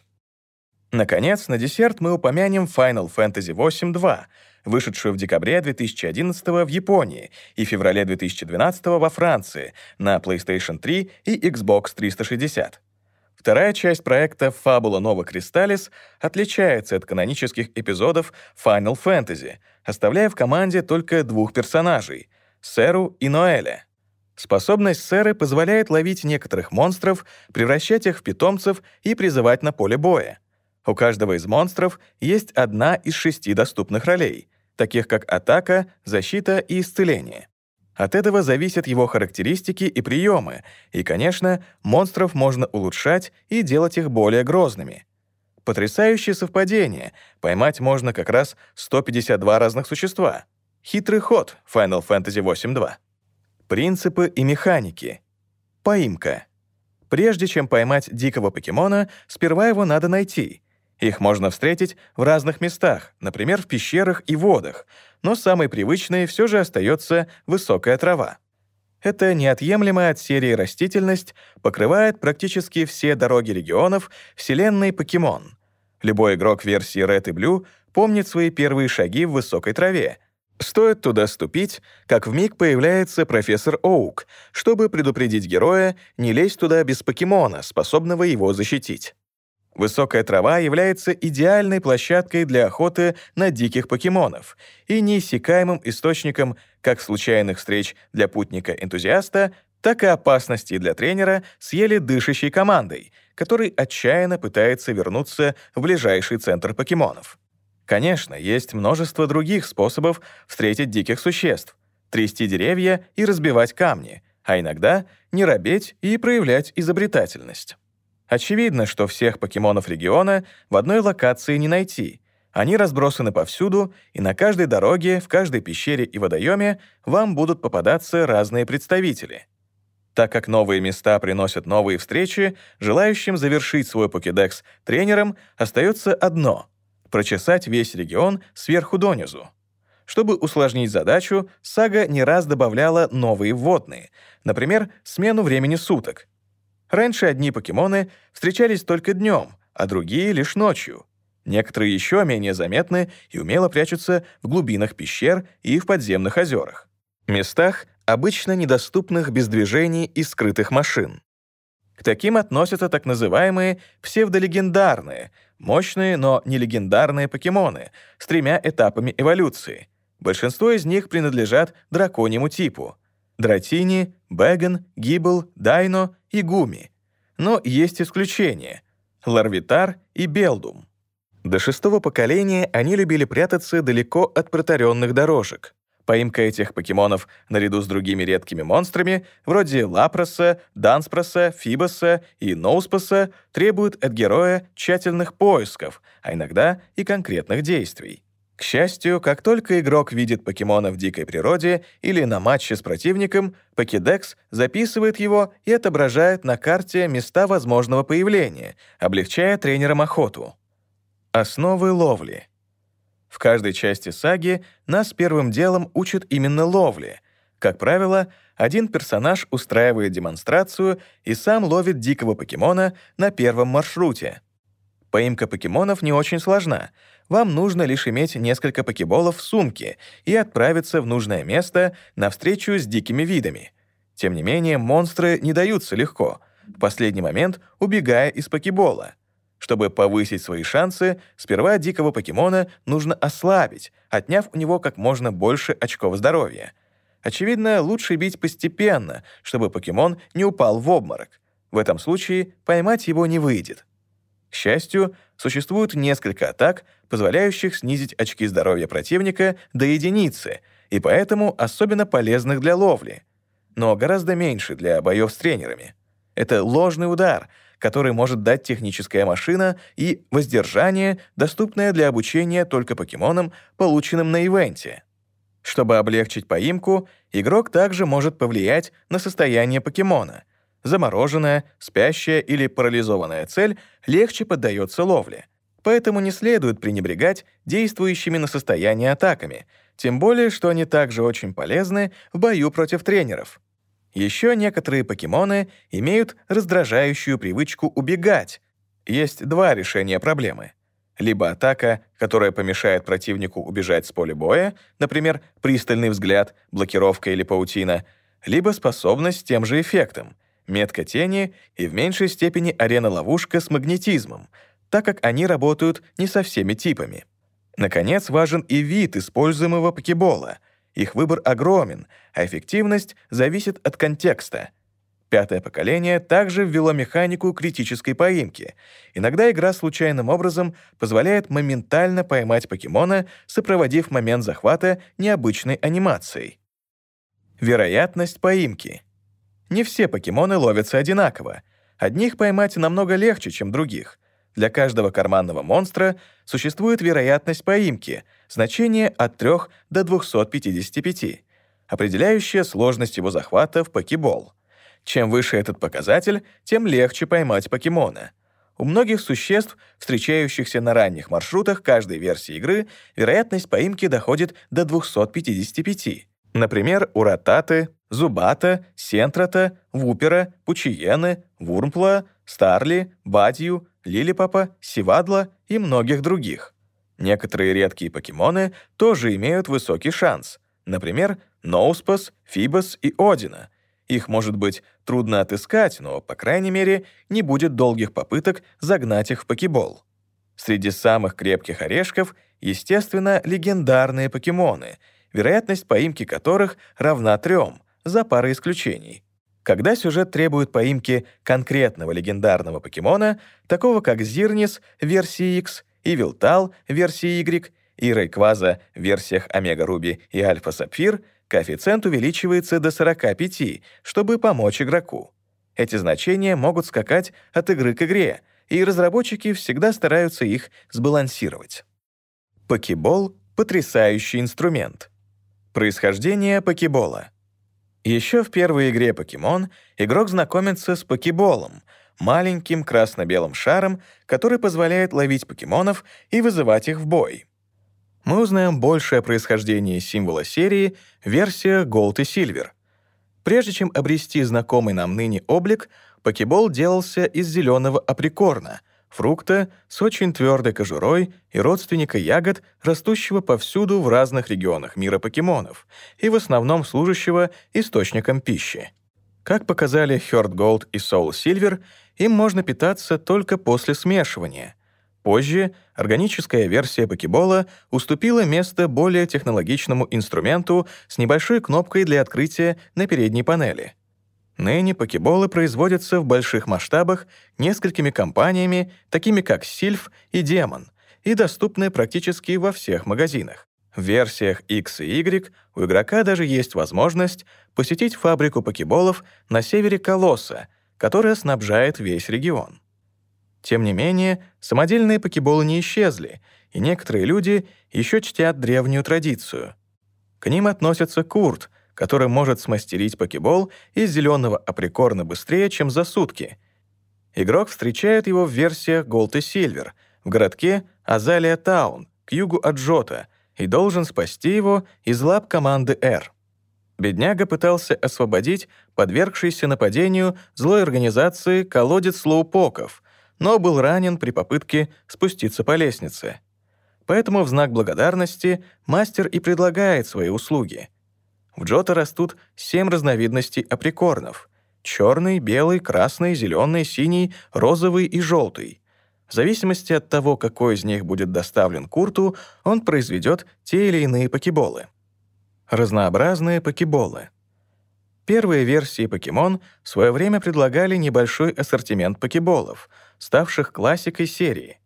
Наконец, на десерт мы упомянем Final Fantasy VIII 2, вышедшую в декабре 2011 в Японии и феврале 2012 во Франции на PlayStation 3 и Xbox 360. Вторая часть проекта «Фабула Нова Кристаллис» отличается от канонических эпизодов Final Fantasy, оставляя в команде только двух персонажей — Серу и Ноэля. Способность Серы позволяет ловить некоторых монстров, превращать их в питомцев и призывать на поле боя. У каждого из монстров есть одна из шести доступных ролей, таких как атака, защита и исцеление. От этого зависят его характеристики и приемы, и, конечно, монстров можно улучшать и делать их более грозными. Потрясающее совпадение. Поймать можно как раз 152 разных существа. Хитрый ход Final Fantasy VIII 2. Принципы и механики. Поимка. Прежде чем поймать дикого покемона, сперва его надо найти — их можно встретить в разных местах, например, в пещерах и водах, но самой привычной все же остается высокая трава. Эта неотъемлемая от серии растительность покрывает практически все дороги регионов вселенной покемон. Любой игрок версии Red и Blue помнит свои первые шаги в высокой траве. Стоит туда ступить, как в миг появляется профессор Оук, чтобы предупредить героя не лезть туда без покемона, способного его защитить. Высокая трава является идеальной площадкой для охоты на диких покемонов и неиссякаемым источником как случайных встреч для путника-энтузиаста, так и опасностей для тренера с еле дышащей командой, который отчаянно пытается вернуться в ближайший центр покемонов. Конечно, есть множество других способов встретить диких существ, трясти деревья и разбивать камни, а иногда не робеть и проявлять изобретательность. Очевидно, что всех покемонов региона в одной локации не найти. Они разбросаны повсюду, и на каждой дороге, в каждой пещере и водоеме вам будут попадаться разные представители. Так как новые места приносят новые встречи, желающим завершить свой покедекс тренером остается одно — прочесать весь регион сверху донизу. Чтобы усложнить задачу, сага не раз добавляла новые вводные, например, смену времени суток, Раньше одни покемоны встречались только днем, а другие — лишь ночью. Некоторые еще менее заметны и умело прячутся в глубинах пещер и в подземных озерах. Местах, обычно недоступных без движений и скрытых машин. К таким относятся так называемые псевдолегендарные, мощные, но не легендарные покемоны с тремя этапами эволюции. Большинство из них принадлежат драконьему типу — Дратини, Бэгон, Гибл, Дайно и Гуми. Но есть исключения — Ларвитар и Белдум. До шестого поколения они любили прятаться далеко от протаренных дорожек. Поимка этих покемонов наряду с другими редкими монстрами, вроде Лапроса, Данспроса, Фибоса и Ноуспаса, требует от героя тщательных поисков, а иногда и конкретных действий. К счастью, как только игрок видит покемона в дикой природе или на матче с противником, Покедекс записывает его и отображает на карте места возможного появления, облегчая тренерам охоту. Основы ловли. В каждой части саги нас первым делом учат именно ловле. Как правило, один персонаж устраивает демонстрацию и сам ловит дикого покемона на первом маршруте. Поимка покемонов не очень сложна. Вам нужно лишь иметь несколько покеболов в сумке и отправиться в нужное место на встречу с дикими видами. Тем не менее, монстры не даются легко, в последний момент убегая из покебола. Чтобы повысить свои шансы, сперва дикого покемона нужно ослабить, отняв у него как можно больше очков здоровья. Очевидно, лучше бить постепенно, чтобы покемон не упал в обморок. В этом случае поймать его не выйдет. К счастью, существует несколько атак, позволяющих снизить очки здоровья противника до единицы, и поэтому особенно полезных для ловли, но гораздо меньше для боев с тренерами. Это ложный удар, который может дать техническая машина, и воздержание, доступное для обучения только покемонам, полученным на ивенте. Чтобы облегчить поимку, игрок также может повлиять на состояние покемона. Замороженная, спящая или парализованная цель легче поддается ловле. Поэтому не следует пренебрегать действующими на состояние атаками, тем более, что они также очень полезны в бою против тренеров. Еще некоторые покемоны имеют раздражающую привычку убегать. Есть два решения проблемы. Либо атака, которая помешает противнику убежать с поля боя, например, пристальный взгляд, блокировка или паутина, либо способность с тем же эффектом — метка тени и в меньшей степени арена-ловушка с магнетизмом, так как они работают не со всеми типами. Наконец, важен и вид используемого покебола — их выбор огромен, а эффективность зависит от контекста. Пятое поколение также ввело механику критической поимки. Иногда игра случайным образом позволяет моментально поймать покемона, сопроводив момент захвата необычной анимацией. Вероятность поимки. Не все покемоны ловятся одинаково. Одних поймать намного легче, чем других. Для каждого карманного монстра существует вероятность поимки, значение от 3 до 255, определяющая сложность его захвата в покебол. Чем выше этот показатель, тем легче поймать покемона. У многих существ, встречающихся на ранних маршрутах каждой версии игры, вероятность поимки доходит до 255. Например, у Зубата, Сентрата, Вупера, Пучиены, Вурмпла, Старли, Бадью, Лилипапа, Сивадла и многих других. Некоторые редкие покемоны тоже имеют высокий шанс, например, Ноуспас, Фибос и Одина. Их, может быть, трудно отыскать, но, по крайней мере, не будет долгих попыток загнать их в покебол. Среди самых крепких орешков, естественно, легендарные покемоны, вероятность поимки которых равна трем, за парой исключений — когда сюжет требует поимки конкретного легендарного покемона, такого как Зирнис версии X и Вилтал версии Y и Рейкваза в версиях Омега Руби и Альфа Сапфир, коэффициент увеличивается до 45, чтобы помочь игроку. Эти значения могут скакать от игры к игре, и разработчики всегда стараются их сбалансировать. Покебол — потрясающий инструмент. Происхождение покебола — еще в первой игре «Покемон» игрок знакомится с покеболом, маленьким красно-белым шаром, который позволяет ловить покемонов и вызывать их в бой. Мы узнаем больше о происхождении символа серии в версиях Gold и Silver. Прежде чем обрести знакомый нам ныне облик, покебол делался из зеленого априкорна — фрукта с очень твердой кожурой и родственника ягод, растущего повсюду в разных регионах мира покемонов и в основном служащего источником пищи. Как показали Heart Gold и Soul Silver, им можно питаться только после смешивания. Позже органическая версия покебола уступила место более технологичному инструменту с небольшой кнопкой для открытия на передней панели — Ныне покеболы производятся в больших масштабах несколькими компаниями, такими как Sylph и Demon, и доступны практически во всех магазинах. В версиях X и Y у игрока даже есть возможность посетить фабрику покеболов на севере Колосса, которая снабжает весь регион. Тем не менее, самодельные покеболы не исчезли, и некоторые люди еще чтят древнюю традицию. К ним относятся курт — который может смастерить покебол из зеленого априкорна быстрее, чем за сутки. Игрок встречает его в версиях Gold и Silver в городке Азалия Таун, к югу от Джота и должен спасти его из лап команды «Р». Бедняга пытался освободить подвергшийся нападению злой организации колодец слоупоков, но был ранен при попытке спуститься по лестнице. Поэтому в знак благодарности мастер и предлагает свои услуги. В Джота растут семь разновидностей априкорнов — черный, белый, красный, зеленый, синий, розовый и желтый. В зависимости от того, какой из них будет доставлен Курту, он произведет те или иные покеболы. Разнообразные покеболы. Первые версии Покемон в свое время предлагали небольшой ассортимент покеболов, ставших классикой серии.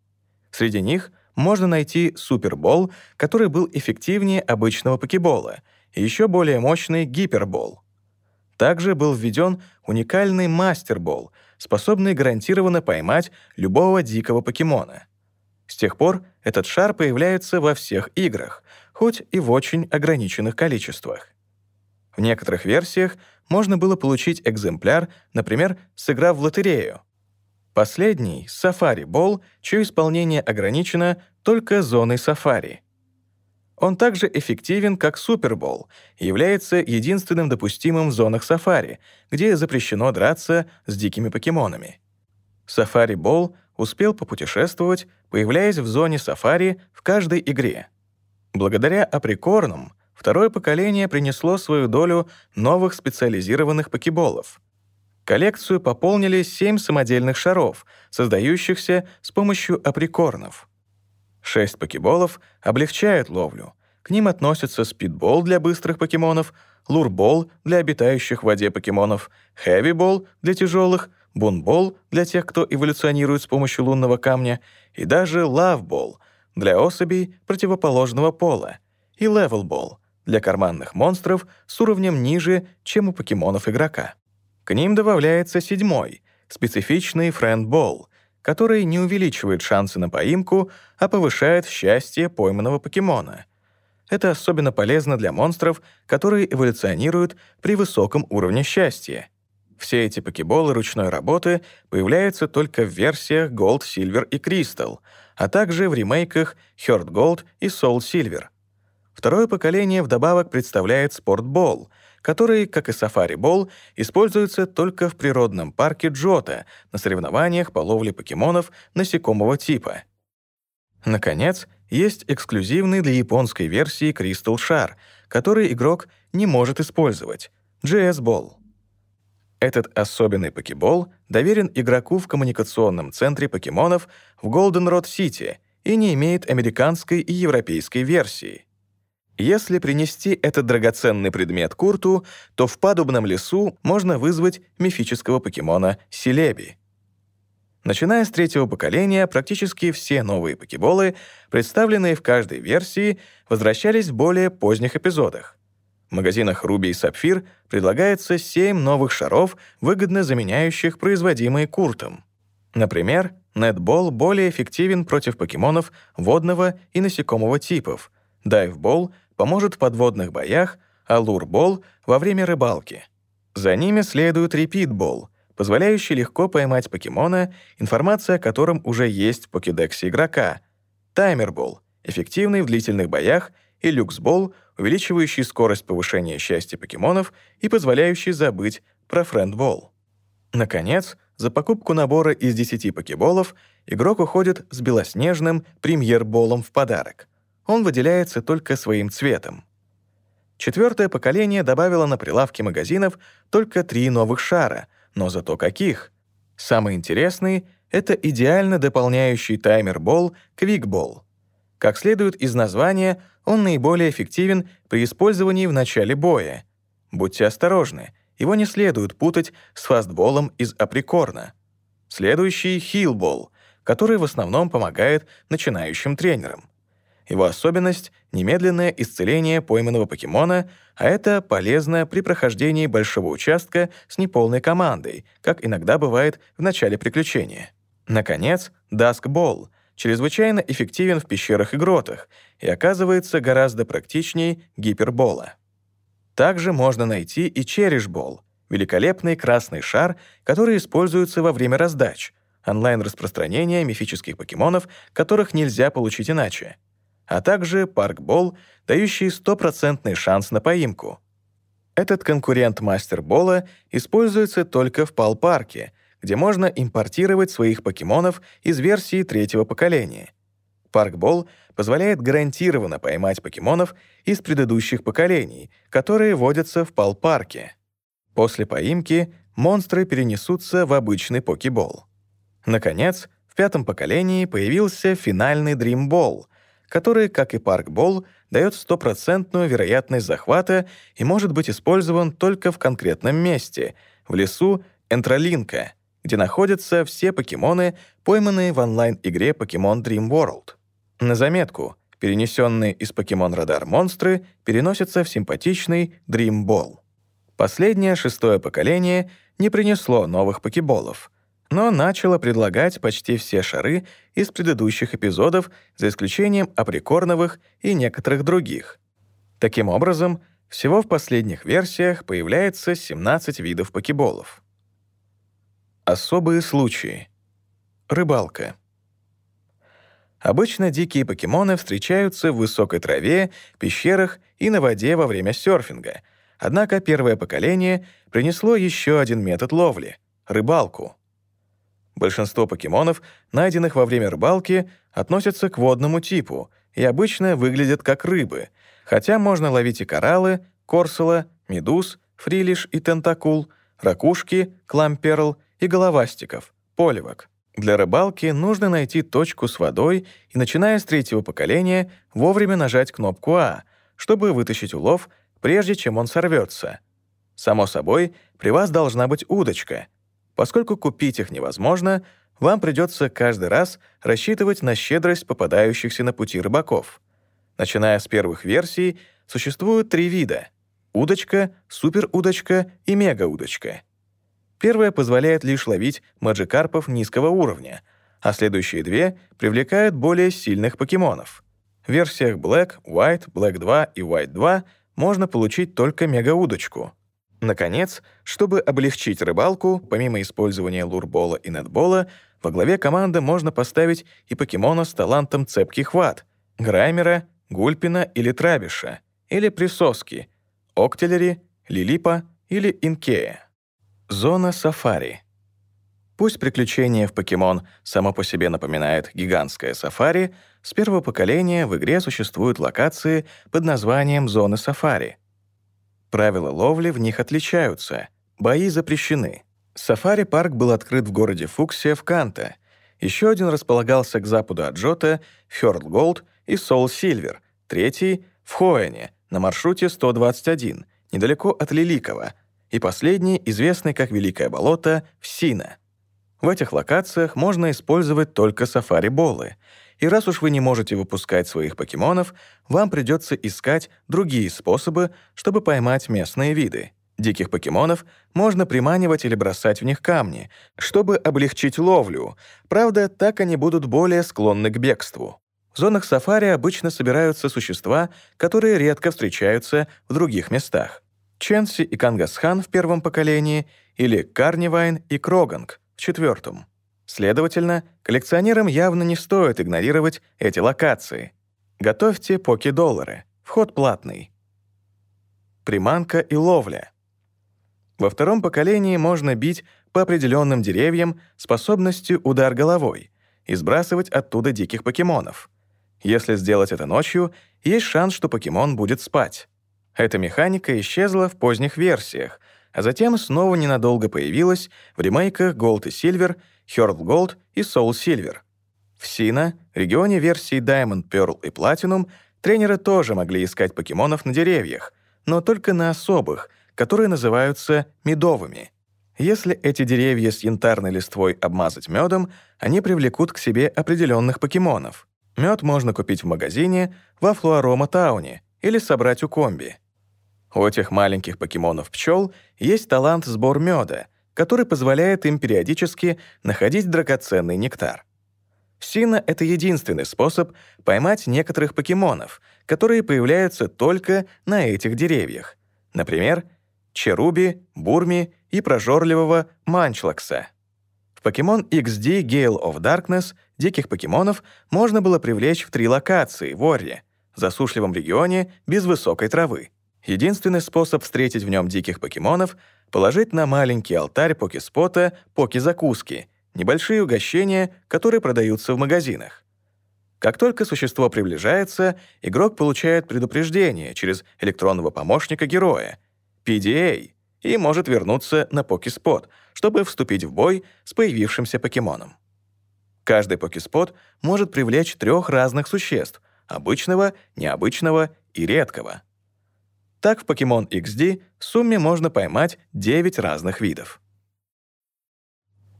Среди них можно найти Супербол, который был эффективнее обычного покебола, еще более мощный Гипербол. Также был введен уникальный Мастербол, способный гарантированно поймать любого дикого покемона. С тех пор этот шар появляется во всех играх, хоть и в очень ограниченных количествах. В некоторых версиях можно было получить экземпляр, например, сыграв в лотерею. Последний — Safari Ball, чье исполнение ограничено только зоной сафари. Он также эффективен, как Супербол, является единственным допустимым в зонах сафари, где запрещено драться с дикими покемонами. Сафари Бол успел попутешествовать, появляясь в зоне сафари в каждой игре. Благодаря априкорнам второе поколение принесло свою долю новых специализированных покеболов. Коллекцию пополнили семь самодельных шаров, создающихся с помощью априкорнов. Шесть покеболов облегчают ловлю. К ним относятся спидбол для быстрых покемонов, лурбол для обитающих в воде покемонов, хэвибол для тяжелых, бунбол для тех, кто эволюционирует с помощью лунного камня, и даже лавбол для особей противоположного пола, и левелбол для карманных монстров с уровнем ниже, чем у покемонов игрока. К ним добавляется седьмой, специфичный френдбол, который не увеличивает шансы на поимку, а повышает счастье пойманного покемона. Это особенно полезно для монстров, которые эволюционируют при высоком уровне счастья. Все эти покеболы ручной работы появляются только в версиях Gold, Silver и Crystal, а также в ремейках Heart Gold и Soul Silver. Второе поколение вдобавок представляет спортбол, который, как и Safari Ball, используется только в природном парке Джота на соревнованиях по ловле покемонов насекомого типа. Наконец, есть эксклюзивный для японской версии Crystal Shar, который игрок не может использовать — GS Ball. Этот особенный покебол доверен игроку в коммуникационном центре покемонов в City и не имеет американской и европейской версии. Если принести этот драгоценный предмет Курту, то в падубном лесу можно вызвать мифического покемона Селеби. Начиная с третьего поколения, практически все новые покеболы, представленные в каждой версии, возвращались в более поздних эпизодах. В магазинах Руби и Сапфир предлагается 7 новых шаров, выгодно заменяющих производимые Куртом. Например, Нетбол более эффективен против покемонов водного и насекомого типов. Дайвбол поможет в подводных боях, а Лурбол — во время рыбалки. За ними следует Репитбол, позволяющий легко поймать покемона, информация о котором уже есть в покедексе игрока. Таймербол — эффективный в длительных боях — и люксбол, увеличивающий скорость повышения счастья покемонов и позволяющий забыть про френдбол. Наконец, за покупку набора из 10 покеболов игрок уходит с белоснежным премьер-болом в подарок. Он выделяется только своим цветом. Четвертое поколение добавило на прилавки магазинов только три новых шара, но зато каких? Самый интересный — это идеально дополняющий таймер-бол Квикбол. Как следует из названия, он наиболее эффективен при использовании в начале боя. Будьте осторожны, его не следует путать с фастболом из априкорна. Следующий — хилбол, который в основном помогает начинающим тренерам. Его особенность — немедленное исцеление пойманного покемона, а это полезно при прохождении большого участка с неполной командой, как иногда бывает в начале приключения. Наконец, Даскбол — чрезвычайно эффективен в пещерах и гротах и оказывается гораздо практичнее гипербола. Также можно найти и черешбол — великолепный красный шар, который используется во время раздач, онлайн-распространения мифических покемонов, которых нельзя получить иначе. А также паркбол, дающий стопроцентный шанс на поимку. Этот конкурент мастербола используется только в пал-парке, где можно импортировать своих покемонов из версии третьего поколения. Паркбол позволяет гарантированно поймать покемонов из предыдущих поколений, которые водятся в пал-парке. После поимки монстры перенесутся в обычный покебол. Наконец, в пятом поколении появился финальный Ball, который, как и Паркбол, дает стопроцентную вероятность захвата и может быть использован только в конкретном месте, в лесу Энтролинка, где находятся все покемоны, пойманные в онлайн-игре Pokemon Dream World. На заметку, перенесенные из Pokemon Radar монстры переносятся в симпатичный Dream Ball. Последнее, шестое поколение, не принесло новых покеболов, но начало предлагать почти все шары из предыдущих эпизодов, за исключением априкорновых и некоторых других. Таким образом, всего в последних версиях появляется 17 видов покеболов. Особые случаи. Рыбалка. Обычно дикие покемоны встречаются в высокой траве, пещерах и на воде во время серфинга — Однако первое поколение принесло еще один метод ловли — рыбалку. Большинство покемонов, найденных во время рыбалки, относятся к водному типу и обычно выглядят как рыбы, хотя можно ловить и кораллы, корсула, медуз, фрилиш и тентакул, ракушки, кламперл и головастиков, поливок. Для рыбалки нужно найти точку с водой и, начиная с третьего поколения, вовремя нажать кнопку «А», чтобы вытащить улов — прежде чем он сорвется. Само собой, при вас должна быть удочка. Поскольку купить их невозможно, вам придется каждый раз рассчитывать на щедрость попадающихся на пути рыбаков. Начиная с первых версий, существуют три вида — удочка, суперудочка и мегаудочка. Первая позволяет лишь ловить маджикарпов низкого уровня, а следующие две привлекают более сильных покемонов. В версиях Black, White, Black 2 и White 2 можно получить только мегаудочку. Наконец, чтобы облегчить рыбалку, помимо использования лурбола и нетбола, во главе команды можно поставить и покемона с талантом цепкий хват, Граймера, Гульпина или Трабиша, или Присоски, Октелери, Лилипа или Инкея. Зона сафари. Пусть приключение в покемон само по себе напоминает гигантское сафари, с первого поколения в игре существуют локации под названием «Зоны сафари». Правила ловли в них отличаются, бои запрещены. Сафари-парк был открыт в городе Фуксия в Канта. Еще один располагался к западу от Джота, Фёрл Голд и Сол Сильвер, третий — в Хоэне, на маршруте 121, недалеко от Лиликова, и последний, известный как Великое болото, в Сина — в этих локациях можно использовать только сафари-болы, и раз уж вы не можете выпускать своих покемонов, вам придется искать другие способы, чтобы поймать местные виды. Диких покемонов можно приманивать или бросать в них камни, чтобы облегчить ловлю, правда, так они будут более склонны к бегству. В зонах сафари обычно собираются существа, которые редко встречаются в других местах. Ченси и Кангасхан в первом поколении или Карнивайн и Кроганг в четвертом. Следовательно, коллекционерам явно не стоит игнорировать эти локации. Готовьте поки-доллары. Вход платный. Приманка и ловля. Во втором поколении можно бить по определенным деревьям способностью удар головой и сбрасывать оттуда диких покемонов. Если сделать это ночью, есть шанс, что покемон будет спать. Эта механика исчезла в поздних версиях — а затем снова ненадолго появилась в ремейках Gold и Silver, Hearth Gold и Soul Silver. В Сина, регионе версии Diamond, Pearl и Platinum, тренеры тоже могли искать покемонов на деревьях, но только на особых, которые называются медовыми. Если эти деревья с янтарной листвой обмазать медом, они привлекут к себе определенных покемонов. Мед можно купить в магазине во Флуарома Тауне или собрать у комби. У этих маленьких покемонов-пчел есть талант сбор меда, который позволяет им периодически находить драгоценный нектар. Сина — это единственный способ поймать некоторых покемонов, которые появляются только на этих деревьях. Например, Черуби, Бурми и прожорливого Манчлакса. В Pokemon XD Gale of Darkness диких покемонов можно было привлечь в три локации в засушливом регионе без высокой травы. Единственный способ встретить в нем диких покемонов — положить на маленький алтарь покеспота поки-закуски, небольшие угощения, которые продаются в магазинах. Как только существо приближается, игрок получает предупреждение через электронного помощника героя, PDA, и может вернуться на покеспот, чтобы вступить в бой с появившимся покемоном. Каждый покеспот может привлечь трех разных существ — обычного, необычного и редкого. Так в Pokemon XD в сумме можно поймать 9 разных видов.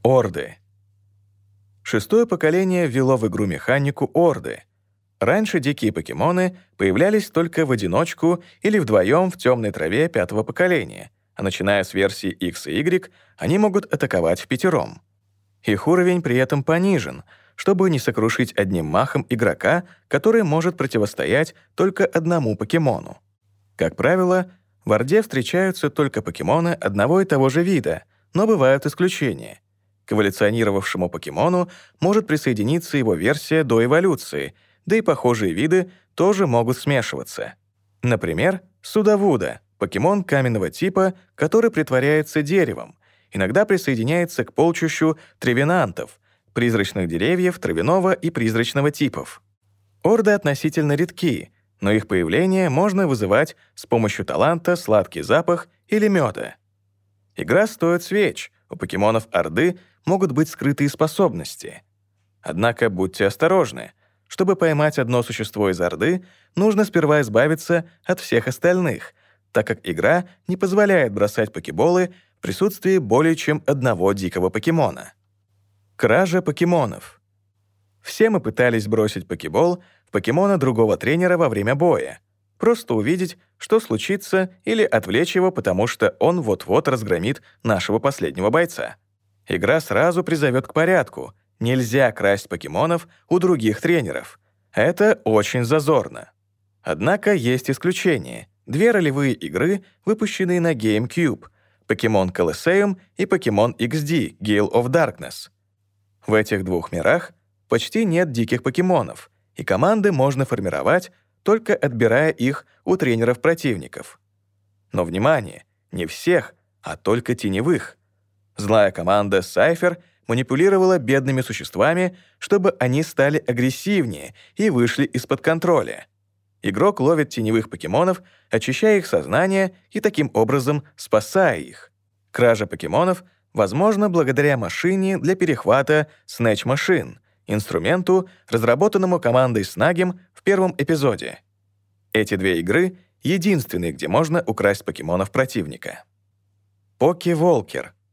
Орды. Шестое поколение ввело в игру механику Орды. Раньше дикие покемоны появлялись только в одиночку или вдвоем в темной траве пятого поколения, а начиная с версии X и Y, они могут атаковать в пятером. Их уровень при этом понижен, чтобы не сокрушить одним махом игрока, который может противостоять только одному покемону. Как правило, в Орде встречаются только покемоны одного и того же вида, но бывают исключения. К эволюционировавшему покемону может присоединиться его версия до эволюции, да и похожие виды тоже могут смешиваться. Например, Судовуда — покемон каменного типа, который притворяется деревом, иногда присоединяется к полчищу тревенантов, призрачных деревьев травяного и призрачного типов. Орды относительно редки, но их появление можно вызывать с помощью таланта «Сладкий запах» или меда. Игра стоит свеч, у покемонов Орды могут быть скрытые способности. Однако будьте осторожны. Чтобы поймать одно существо из Орды, нужно сперва избавиться от всех остальных, так как игра не позволяет бросать покеболы в присутствии более чем одного дикого покемона. Кража покемонов. Все мы пытались бросить покебол покемона другого тренера во время боя. Просто увидеть, что случится, или отвлечь его, потому что он вот-вот разгромит нашего последнего бойца. Игра сразу призовет к порядку. Нельзя красть покемонов у других тренеров. Это очень зазорно. Однако есть исключения. Две ролевые игры, выпущенные на GameCube — Pokemon Colosseum и Pokemon XD Gale of Darkness. В этих двух мирах почти нет диких покемонов, и команды можно формировать, только отбирая их у тренеров противников. Но, внимание, не всех, а только теневых — Злая команда Сайфер манипулировала бедными существами, чтобы они стали агрессивнее и вышли из-под контроля. Игрок ловит теневых покемонов, очищая их сознание и таким образом спасая их. Кража покемонов возможна благодаря машине для перехвата Machine, инструменту, разработанному командой Снагем в первом эпизоде. Эти две игры — единственные, где можно украсть покемонов противника. Поки-волкер —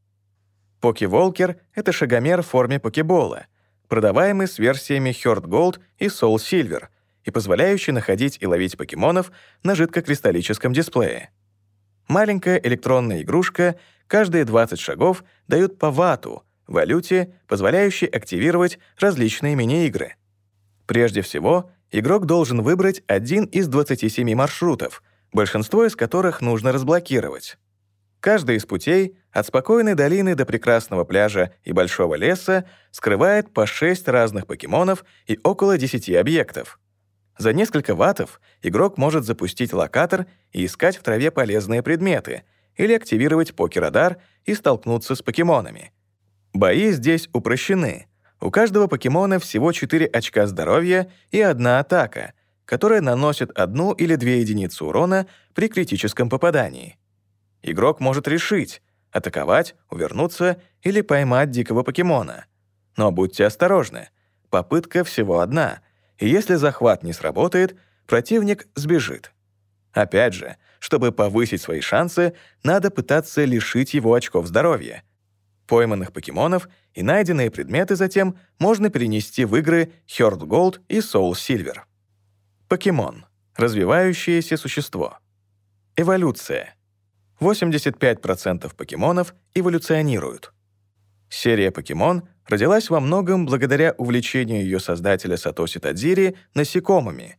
Поки-волкер — это шагомер в форме покебола, продаваемый с версиями Heart Gold и Soul Silver и позволяющий находить и ловить покемонов на жидкокристаллическом дисплее. Маленькая электронная игрушка каждые 20 шагов дает по вату, валюте, позволяющей активировать различные мини-игры. Прежде всего, игрок должен выбрать один из 27 маршрутов, большинство из которых нужно разблокировать. Каждый из путей, от спокойной долины до прекрасного пляжа и большого леса, скрывает по шесть разных покемонов и около 10 объектов. За несколько ваттов игрок может запустить локатор и искать в траве полезные предметы или активировать покерадар и столкнуться с покемонами. Бои здесь упрощены. У каждого покемона всего 4 очка здоровья и одна атака, которая наносит одну или две единицы урона при критическом попадании. Игрок может решить — атаковать, увернуться или поймать дикого покемона. Но будьте осторожны. Попытка всего одна, и если захват не сработает, противник сбежит. Опять же, чтобы повысить свои шансы, надо пытаться лишить его очков здоровья. Пойманных покемонов и найденные предметы затем можно перенести в игры Heart Gold и Soul Silver. Покемон. Развивающееся существо. Эволюция. 85% покемонов эволюционируют. Серия «Покемон» родилась во многом благодаря увлечению ее создателя Сатоси Тадзири насекомыми.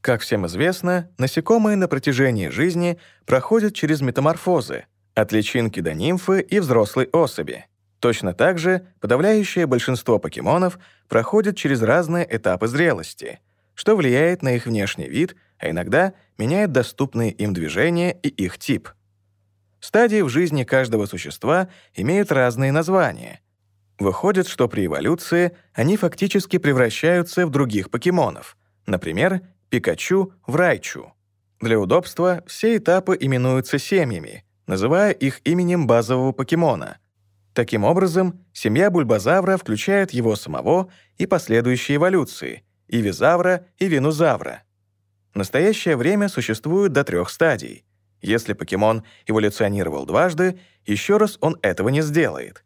Как всем известно, насекомые на протяжении жизни проходят через метаморфозы, от личинки до нимфы и взрослой особи. То Точно так же подавляющее большинство покемонов проходит через разные этапы зрелости, что влияет на их внешний вид, а иногда меняет доступные им движения и их тип. Стадии в жизни каждого существа имеют разные названия. Выходит, что при эволюции они фактически превращаются в других покемонов, например, Пикачу в Райчу. Для удобства все этапы именуются семьями, называя их именем базового покемона. Таким образом, семья бульбазавра включает его самого и последующие эволюции — и визавра, и винузавра. В настоящее время существует до трех стадий. Если покемон эволюционировал дважды, еще раз он этого не сделает.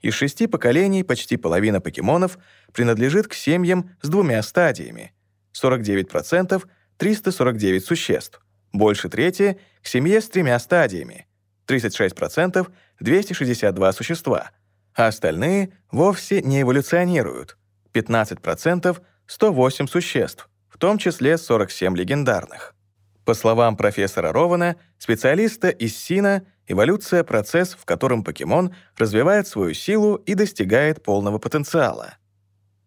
Из шести поколений почти половина покемонов принадлежит к семьям с двумя стадиями. 49% — 349 существ. Больше трети — к семье с тремя стадиями. 36% — 262 существа. А остальные вовсе не эволюционируют. 15% — 108 существ, в том числе 47 легендарных. По словам профессора Рована, специалиста из СИНа, эволюция — процесс, в котором покемон развивает свою силу и достигает полного потенциала.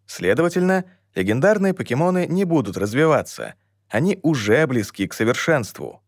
Следовательно, легендарные покемоны не будут развиваться, они уже близки к совершенству.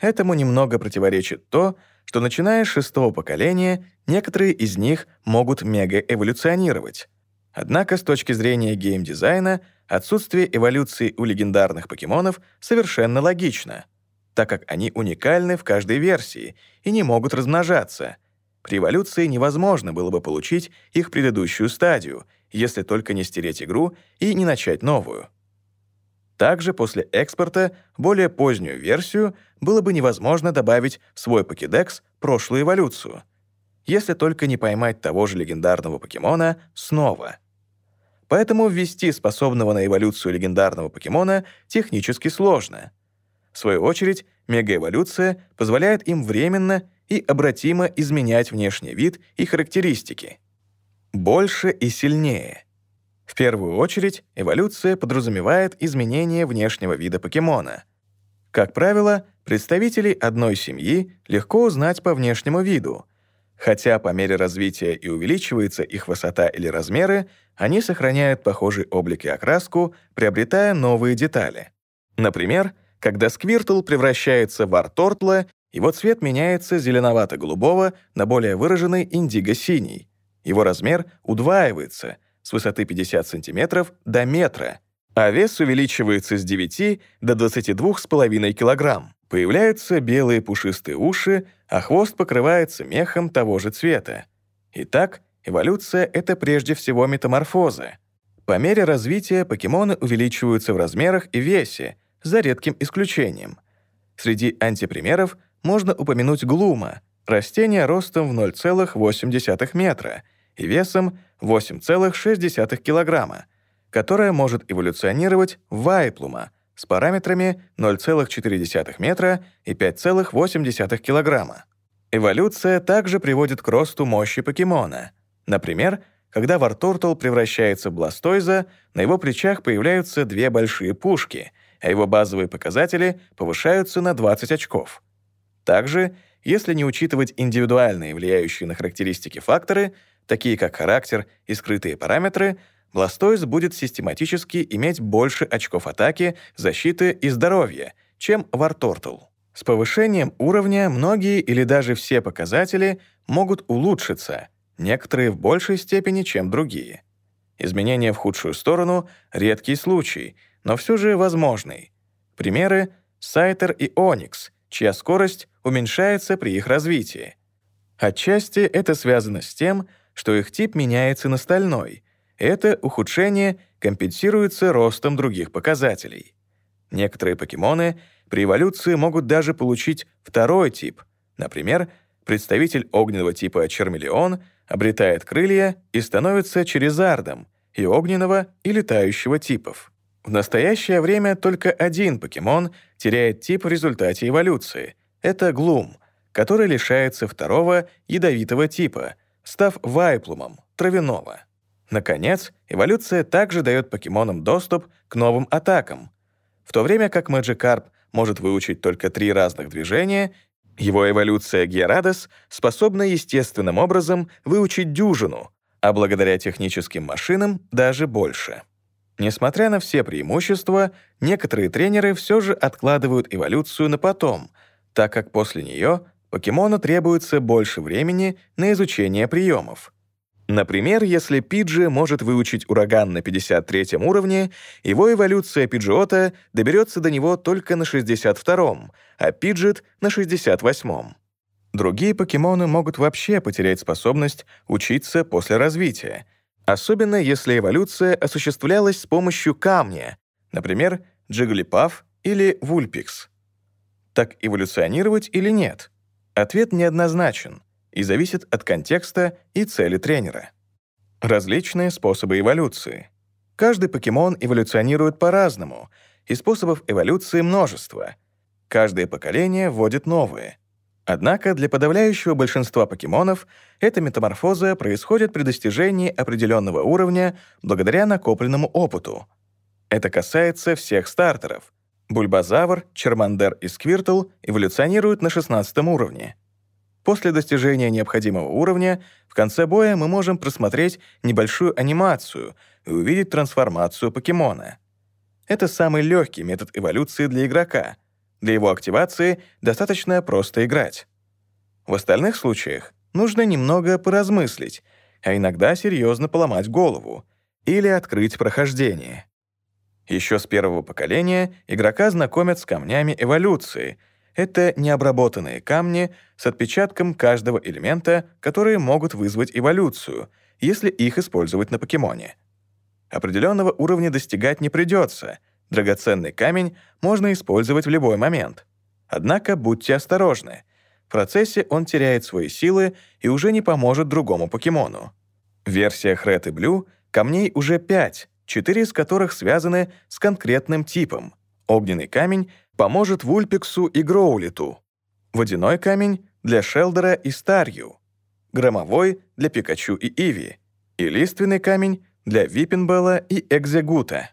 Этому немного противоречит то, что начиная с шестого поколения некоторые из них могут мегаэволюционировать. Однако с точки зрения геймдизайна отсутствие эволюции у легендарных покемонов совершенно логично, так как они уникальны в каждой версии и не могут размножаться. При эволюции невозможно было бы получить их предыдущую стадию, если только не стереть игру и не начать новую. Также после экспорта более позднюю версию было бы невозможно добавить в свой покедекс прошлую эволюцию, если только не поймать того же легендарного покемона снова. Поэтому ввести способного на эволюцию легендарного покемона технически сложно. В свою очередь, мегаэволюция позволяет им временно и обратимо изменять внешний вид и характеристики. Больше и сильнее — в первую очередь, эволюция подразумевает изменение внешнего вида покемона. Как правило, представителей одной семьи легко узнать по внешнему виду. Хотя по мере развития и увеличивается их высота или размеры, они сохраняют похожий облик и окраску, приобретая новые детали. Например, когда Сквиртл превращается в Артортла, его цвет меняется зеленовато-голубого на более выраженный индиго-синий. Его размер удваивается — с высоты 50 см до метра, а вес увеличивается с 9 до 22,5 кг. Появляются белые пушистые уши, а хвост покрывается мехом того же цвета. Итак, эволюция — это прежде всего метаморфоза. По мере развития покемоны увеличиваются в размерах и весе, за редким исключением. Среди антипримеров можно упомянуть глума, растение ростом в 0,8 метра и весом 8,6 кг, которая может эволюционировать в вайплума с параметрами 0,4 метра и 5,8 кг. Эволюция также приводит к росту мощи покемона. Например, когда Вартортл превращается в Бластойза, на его плечах появляются две большие пушки, а его базовые показатели повышаются на 20 очков. Также, если не учитывать индивидуальные влияющие на характеристики факторы, такие как характер и скрытые параметры, Blastoise будет систематически иметь больше очков атаки, защиты и здоровья, чем Wartortle. С повышением уровня многие или даже все показатели могут улучшиться, некоторые в большей степени, чем другие. Изменения в худшую сторону — редкий случай, но все же возможный. Примеры — Сайтер и Оникс, чья скорость уменьшается при их развитии. Отчасти это связано с тем, что их тип меняется на стальной. Это ухудшение компенсируется ростом других показателей. Некоторые покемоны при эволюции могут даже получить второй тип. Например, представитель огненного типа Чермелеон обретает крылья и становится черезардом и огненного, и летающего типов. В настоящее время только один покемон теряет тип в результате эволюции. Это Глум, который лишается второго ядовитого типа — став вайплумом, травяного. Наконец, эволюция также дает покемонам доступ к новым атакам. В то время как Magikarp может выучить только три разных движения, Его эволюция Герадос способна естественным образом выучить дюжину, а благодаря техническим машинам даже больше. Несмотря на все преимущества, некоторые тренеры все же откладывают эволюцию на потом, так как после нее покемону требуется больше времени на изучение приемов. Например, если Пиджи может выучить ураган на 53 уровне, его эволюция Пиджиота доберется до него только на 62-м, а Пиджит — на 68-м. Другие покемоны могут вообще потерять способность учиться после развития, особенно если эволюция осуществлялась с помощью камня, например, Джиглипав или Вульпикс. Так эволюционировать или нет? Ответ неоднозначен и зависит от контекста и цели тренера. Различные способы эволюции. Каждый покемон эволюционирует по-разному, и способов эволюции множество. Каждое поколение вводит новые. Однако для подавляющего большинства покемонов эта метаморфоза происходит при достижении определенного уровня благодаря накопленному опыту. Это касается всех стартеров. Бульбазавр, Чермандер и Сквиртл эволюционируют на 16 уровне. После достижения необходимого уровня в конце боя мы можем просмотреть небольшую анимацию и увидеть трансформацию покемона. Это самый легкий метод эволюции для игрока. Для его активации достаточно просто играть. В остальных случаях нужно немного поразмыслить, а иногда серьезно поломать голову или открыть прохождение. Еще с первого поколения игрока знакомят с камнями эволюции — это необработанные камни с отпечатком каждого элемента, которые могут вызвать эволюцию, если их использовать на покемоне. Определенного уровня достигать не придется. Драгоценный камень можно использовать в любой момент. Однако будьте осторожны. В процессе он теряет свои силы и уже не поможет другому покемону. В версиях Red и Blue камней уже 5, 4 из которых связаны с конкретным типом. Огненный камень поможет Вульпиксу и Гроулиту, водяной камень для Шелдера и Старью, громовой для Пикачу и Иви, и лиственный камень для Випенбелла и Экзегута.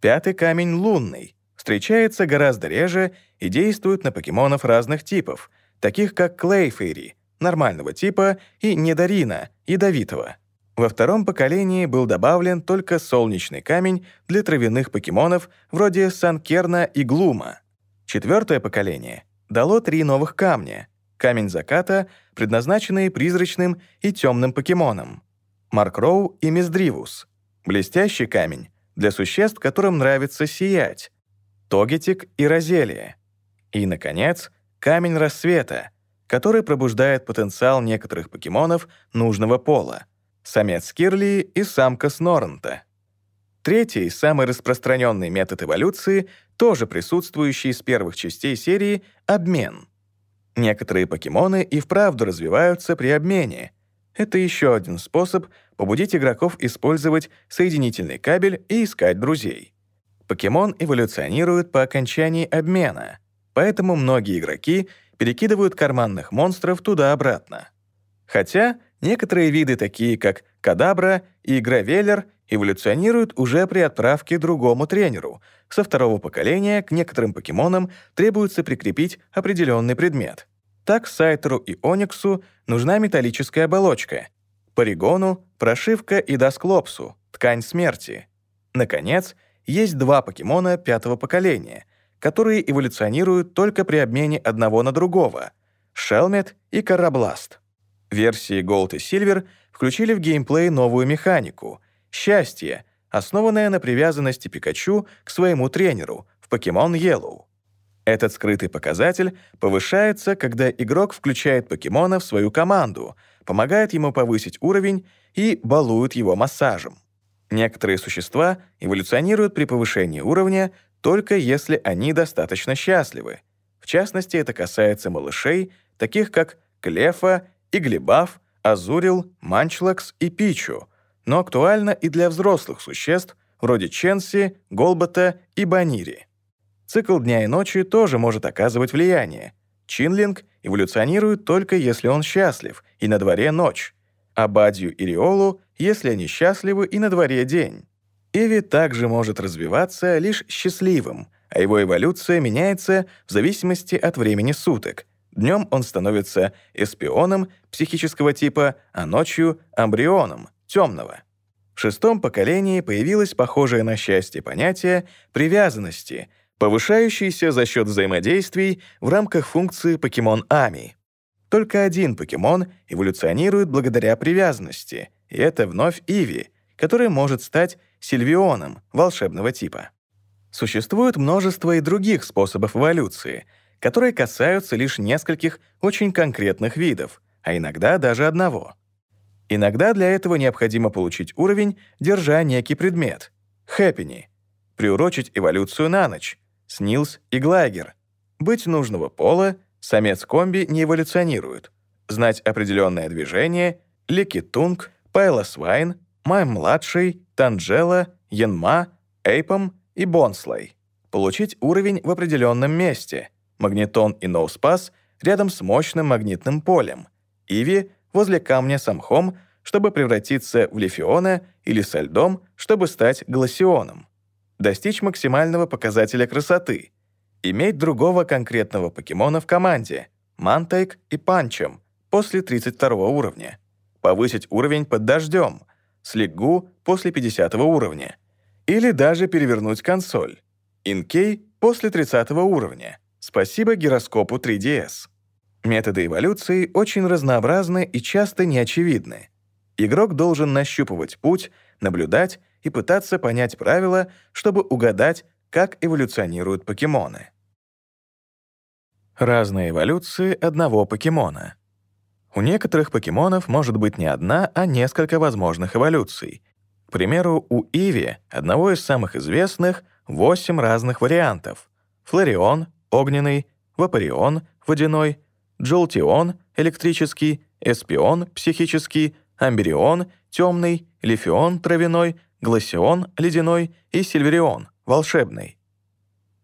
Пятый камень — лунный, встречается гораздо реже и действует на покемонов разных типов, таких как Клейфейри, нормального типа, и Недарина, ядовитого. Во втором поколении был добавлен только солнечный камень для травяных покемонов вроде Санкерна и Глума. Четвертое поколение дало три новых камня. Камень заката, предназначенные призрачным и темным покемонам. Маркроу и Миздривус. Блестящий камень для существ, которым нравится сиять. Тогетик и Розелия. И, наконец, камень рассвета, который пробуждает потенциал некоторых покемонов нужного пола. Самец Кирли и самка Снорнта. Третий, самый распространенный метод эволюции, тоже присутствующий с первых частей серии — обмен. Некоторые покемоны и вправду развиваются при обмене. Это еще один способ побудить игроков использовать соединительный кабель и искать друзей. Покемон эволюционирует по окончании обмена, поэтому многие игроки перекидывают карманных монстров туда-обратно. Хотя некоторые виды, такие как Кадабра и Гравеллер, эволюционируют уже при отправке другому тренеру. Со второго поколения к некоторым покемонам требуется прикрепить определенный предмет. Так Сайтеру и Ониксу нужна металлическая оболочка. Паригону — прошивка и Дасклопсу — ткань смерти. Наконец, есть два покемона пятого поколения, которые эволюционируют только при обмене одного на другого — Шелмет и Карабласт. Версии Gold и Silver включили в геймплей новую механику — Счастье, основанное на привязанности Пикачу к своему тренеру в Pokemon Yellow. Этот скрытый показатель повышается, когда игрок включает покемона в свою команду, помогает ему повысить уровень и балует его массажем. Некоторые существа эволюционируют при повышении уровня только если они достаточно счастливы. В частности, это касается малышей, таких как Клефа, Иглебав, Азурил, Манчлакс и Пичу, но актуально и для взрослых существ, вроде Ченси, Голбота и Банири. Цикл дня и ночи тоже может оказывать влияние. Чинлинг эволюционирует только если он счастлив, и на дворе ночь, а Бадью и Риолу, если они счастливы и на дворе день. Иви также может развиваться лишь счастливым, а его эволюция меняется в зависимости от времени суток. Днем он становится эспионом психического типа, а ночью — амбрионом, темного. В шестом поколении появилось похожее на счастье понятие привязанности, повышающееся за счет взаимодействий в рамках функции покемон Ами. Только один покемон эволюционирует благодаря привязанности, и это вновь Иви, который может стать Сильвионом волшебного типа. Существует множество и других способов эволюции, которые касаются лишь нескольких очень конкретных видов, а иногда даже одного. Иногда для этого необходимо получить уровень, держа некий предмет — хэппини, приурочить эволюцию на ночь, снилс и глайгер, быть нужного пола, самец-комби не эволюционирует, знать определенное движение, ликитунг, пайлосвайн, май-младший, танджела, янма, эйпом и бонслей, получить уровень в определенном месте, магнетон и ноуспас рядом с мощным магнитным полем, иви возле камня самхом, чтобы превратиться в лифиона или со льдом, чтобы стать гласионом, достичь максимального показателя красоты, иметь другого конкретного покемона в команде, Мантайк и Панчем, после 32 уровня, повысить уровень под дождем, Слегу после 50 уровня, или даже перевернуть консоль, Инкей после 30 уровня, спасибо гироскопу 3DS. Методы эволюции очень разнообразны и часто неочевидны. Игрок должен нащупывать путь, наблюдать и пытаться понять правила, чтобы угадать, как эволюционируют покемоны. Разные эволюции одного покемона. У некоторых покемонов может быть не одна, а несколько возможных эволюций. К примеру, у Иви, одного из самых известных, 8 разных вариантов. Фларион — огненный, Вапарион — водяной, Джолтион — электрический, Эспион — психический, Амберион — темный, Лифион — травяной, Гласион — ледяной и Сильверион — волшебный.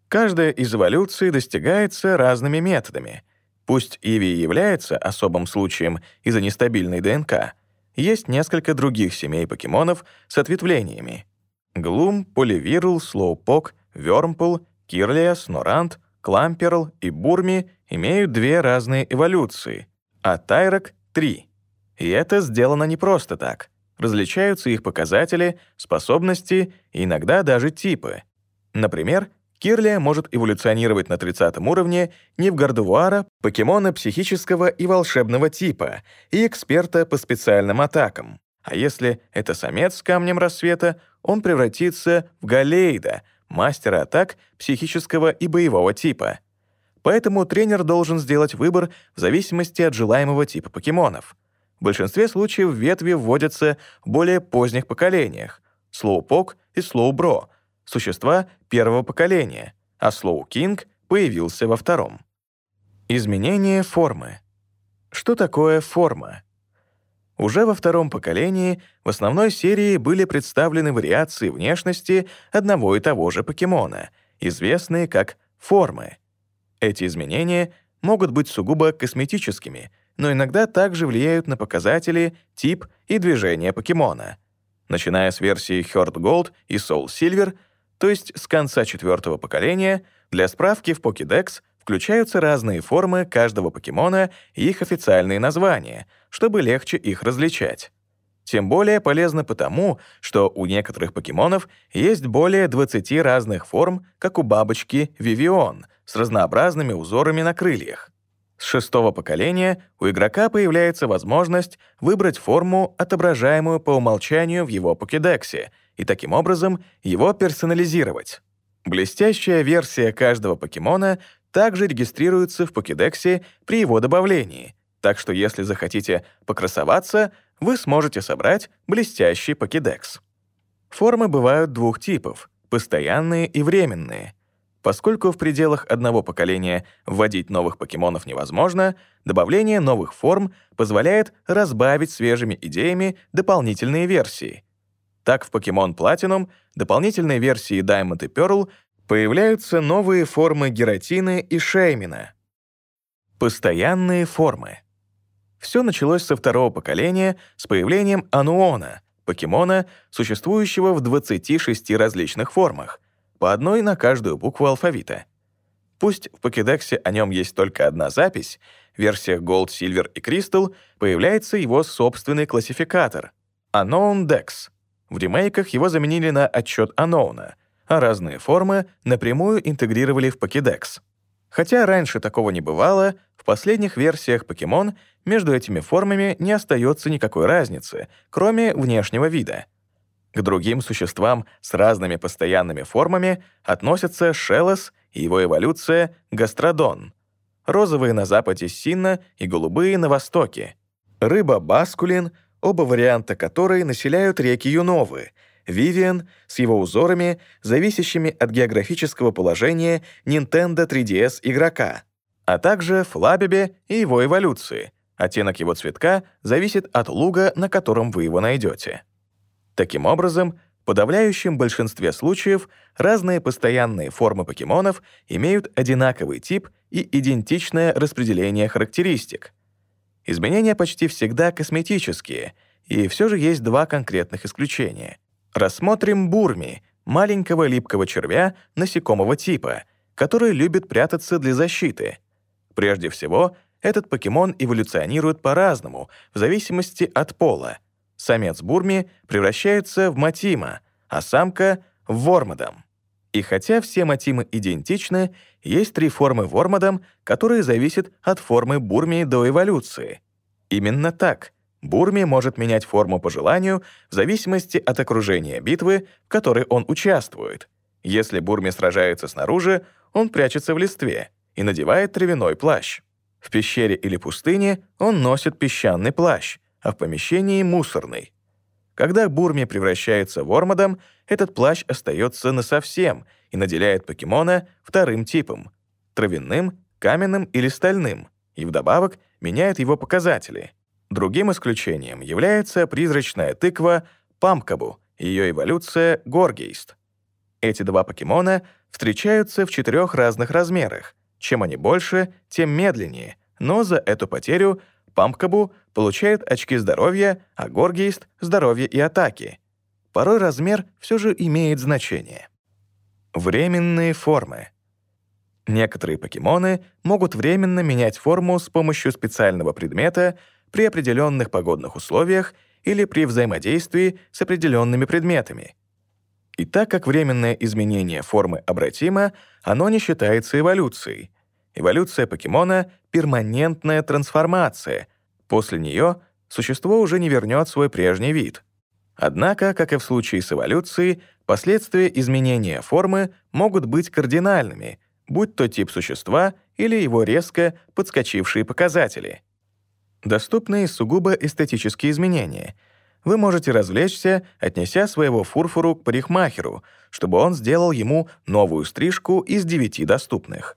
Каждая из эволюций достигается разными методами. Пусть Иви является особым случаем из-за нестабильной ДНК, есть несколько других семей покемонов с ответвлениями. Глум, Поливирл, Слоупок, Вёрмпл, Кирлиас, Норант, Кламперл и Бурми имеют две разные эволюции, а Тайрок — три. И это сделано не просто так. Различаются их показатели, способности и иногда даже типы. Например, Кирлия может эволюционировать на 30 уровне Нивгардувара, покемона психического и волшебного типа и эксперта по специальным атакам. А если это самец с камнем рассвета, он превратится в Галейда, мастера атак психического и боевого типа. Поэтому тренер должен сделать выбор в зависимости от желаемого типа покемонов. В большинстве случаев ветви вводятся в более поздних поколениях — Слоупок и Слоубро — существа первого поколения, а Слоу Кинг появился во втором. Изменение формы. Что такое форма? Уже во втором поколении в основной серии были представлены вариации внешности одного и того же покемона, известные как формы. Эти изменения могут быть сугубо косметическими, но иногда также влияют на показатели, тип и движение покемона. Начиная с версии Heart Gold и Soul Silver — то есть с конца четвертого поколения, для справки в Pokédex включаются разные формы каждого покемона и их официальные названия, чтобы легче их различать. Тем более полезно потому, что у некоторых покемонов есть более 20 разных форм, как у бабочки Вивион, с разнообразными узорами на крыльях. С шестого поколения у игрока появляется возможность выбрать форму, отображаемую по умолчанию в его покедексе — и таким образом его персонализировать. Блестящая версия каждого покемона также регистрируется в покедексе при его добавлении, так что если захотите покрасоваться, вы сможете собрать блестящий покедекс. Формы бывают двух типов — постоянные и временные. Поскольку в пределах одного поколения вводить новых покемонов невозможно, добавление новых форм позволяет разбавить свежими идеями дополнительные версии, так в Pokemon Platinum, дополнительной версии Diamond и Pearl, появляются новые формы Гератины и Шеймина. Постоянные формы. Все началось со второго поколения с появлением Ануона, покемона, существующего в 26 различных формах, по одной на каждую букву алфавита. Пусть в покедексе о нем есть только одна запись, в версиях Gold, Silver и Crystal появляется его собственный классификатор — Unknown Dex. В ремейках его заменили на отчет Unknown, а разные формы напрямую интегрировали в покедекс. Хотя раньше такого не бывало, в последних версиях Pokemon между этими формами не остается никакой разницы, кроме внешнего вида. К другим существам с разными постоянными формами относятся Шелос и его эволюция Гастродон, розовые на западе Синна и голубые на востоке, рыба Баскулин, оба варианта которой населяют реки Юновы, Вивиан с его узорами, зависящими от географического положения Nintendo 3DS игрока, а также Флабебе и его эволюции. Оттенок его цветка зависит от луга, на котором вы его найдете. Таким образом, в подавляющем большинстве случаев разные постоянные формы покемонов имеют одинаковый тип и идентичное распределение характеристик. Изменения почти всегда косметические, и все же есть два конкретных исключения. Рассмотрим бурми, маленького липкого червя насекомого типа, который любит прятаться для защиты. Прежде всего, этот покемон эволюционирует по-разному, в зависимости от пола. Самец бурми превращается в матима, а самка — в вормадом. И хотя все матимы идентичны, есть три формы вормадом, которые зависят от формы бурми до эволюции. Именно так — Бурми может менять форму по желанию в зависимости от окружения битвы, в которой он участвует. Если Бурми сражается снаружи, он прячется в листве и надевает травяной плащ. В пещере или пустыне он носит песчаный плащ, а в помещении — мусорный. Когда Бурми превращается в Ормадом, этот плащ остается насовсем и наделяет покемона вторым типом — травяным, каменным или стальным, и вдобавок меняет его показатели — Другим исключением является призрачная тыква Памкабу ее эволюция Горгейст. Эти два покемона встречаются в четырех разных размерах. Чем они больше, тем медленнее, но за эту потерю Памкабу получает очки здоровья, а Горгейст — здоровья и атаки. Порой размер все же имеет значение. Временные формы. Некоторые покемоны могут временно менять форму с помощью специального предмета — при определенных погодных условиях или при взаимодействии с определенными предметами. И так как временное изменение формы обратимо, оно не считается эволюцией. Эволюция покемона — перманентная трансформация. После нее существо уже не вернет свой прежний вид. Однако, как и в случае с эволюцией, последствия изменения формы могут быть кардинальными, будь то тип существа или его резко подскочившие показатели — доступны сугубо эстетические изменения. Вы можете развлечься, отнеся своего фурфуру к парикмахеру, чтобы он сделал ему новую стрижку из девяти доступных.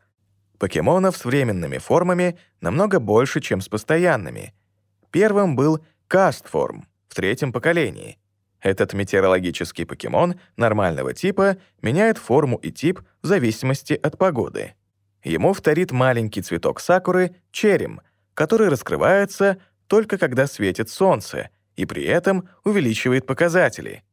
Покемонов с временными формами намного больше, чем с постоянными. Первым был Кастформ в третьем поколении. Этот метеорологический покемон нормального типа меняет форму и тип в зависимости от погоды. Ему вторит маленький цветок сакуры — черем — который раскрывается только когда светит солнце и при этом увеличивает показатели.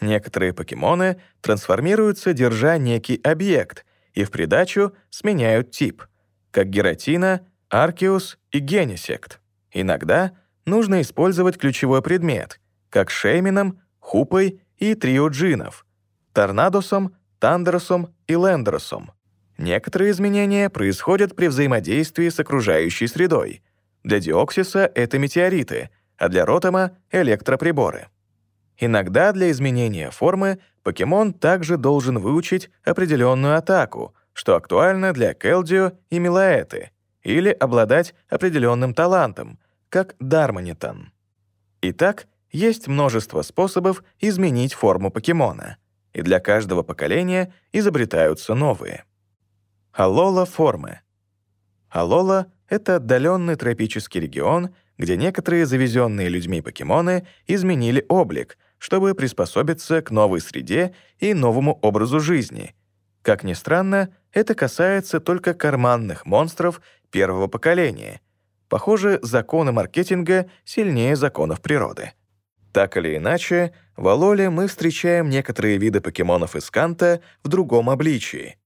Некоторые покемоны трансформируются, держа некий объект, и в придачу сменяют тип, как Гератина, Аркеус и Генесект. Иногда нужно использовать ключевой предмет, как Шеймином, Хупой и трио джинов, Торнадосом, Тандеросом и Лендеросом. Некоторые изменения происходят при взаимодействии с окружающей средой. Для Диоксиса это метеориты, а для Ротома — электроприборы. Иногда для изменения формы покемон также должен выучить определенную атаку, что актуально для Келдио и Милаэты, или обладать определенным талантом, как Дарманитан. Итак, есть множество способов изменить форму покемона, и для каждого поколения изобретаются новые. Алола формы. Алола — это отдаленный тропический регион, где некоторые завезенные людьми покемоны изменили облик, чтобы приспособиться к новой среде и новому образу жизни. Как ни странно, это касается только карманных монстров первого поколения. Похоже, законы маркетинга сильнее законов природы. Так или иначе, в Алоле мы встречаем некоторые виды покемонов из Канта в другом обличии.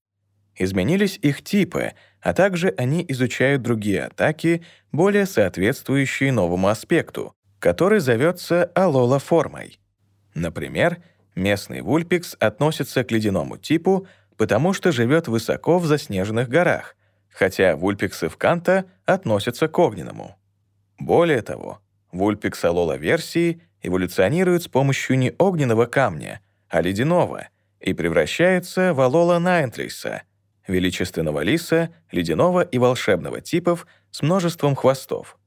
изменились их типы, а также они изучают другие атаки, более соответствующие новому аспекту, который зовется алола-формой. Например, местный вульпикс относится к ледяному типу, потому что живет высоко в заснеженных горах, хотя вульпиксы в Канто относятся к огненному. Более того, вульпикс алола-версии эволюционирует с помощью не огненного камня, а ледяного и превращается в алола Найнтлиса, величественного лиса, ледяного и волшебного типов с множеством хвостов,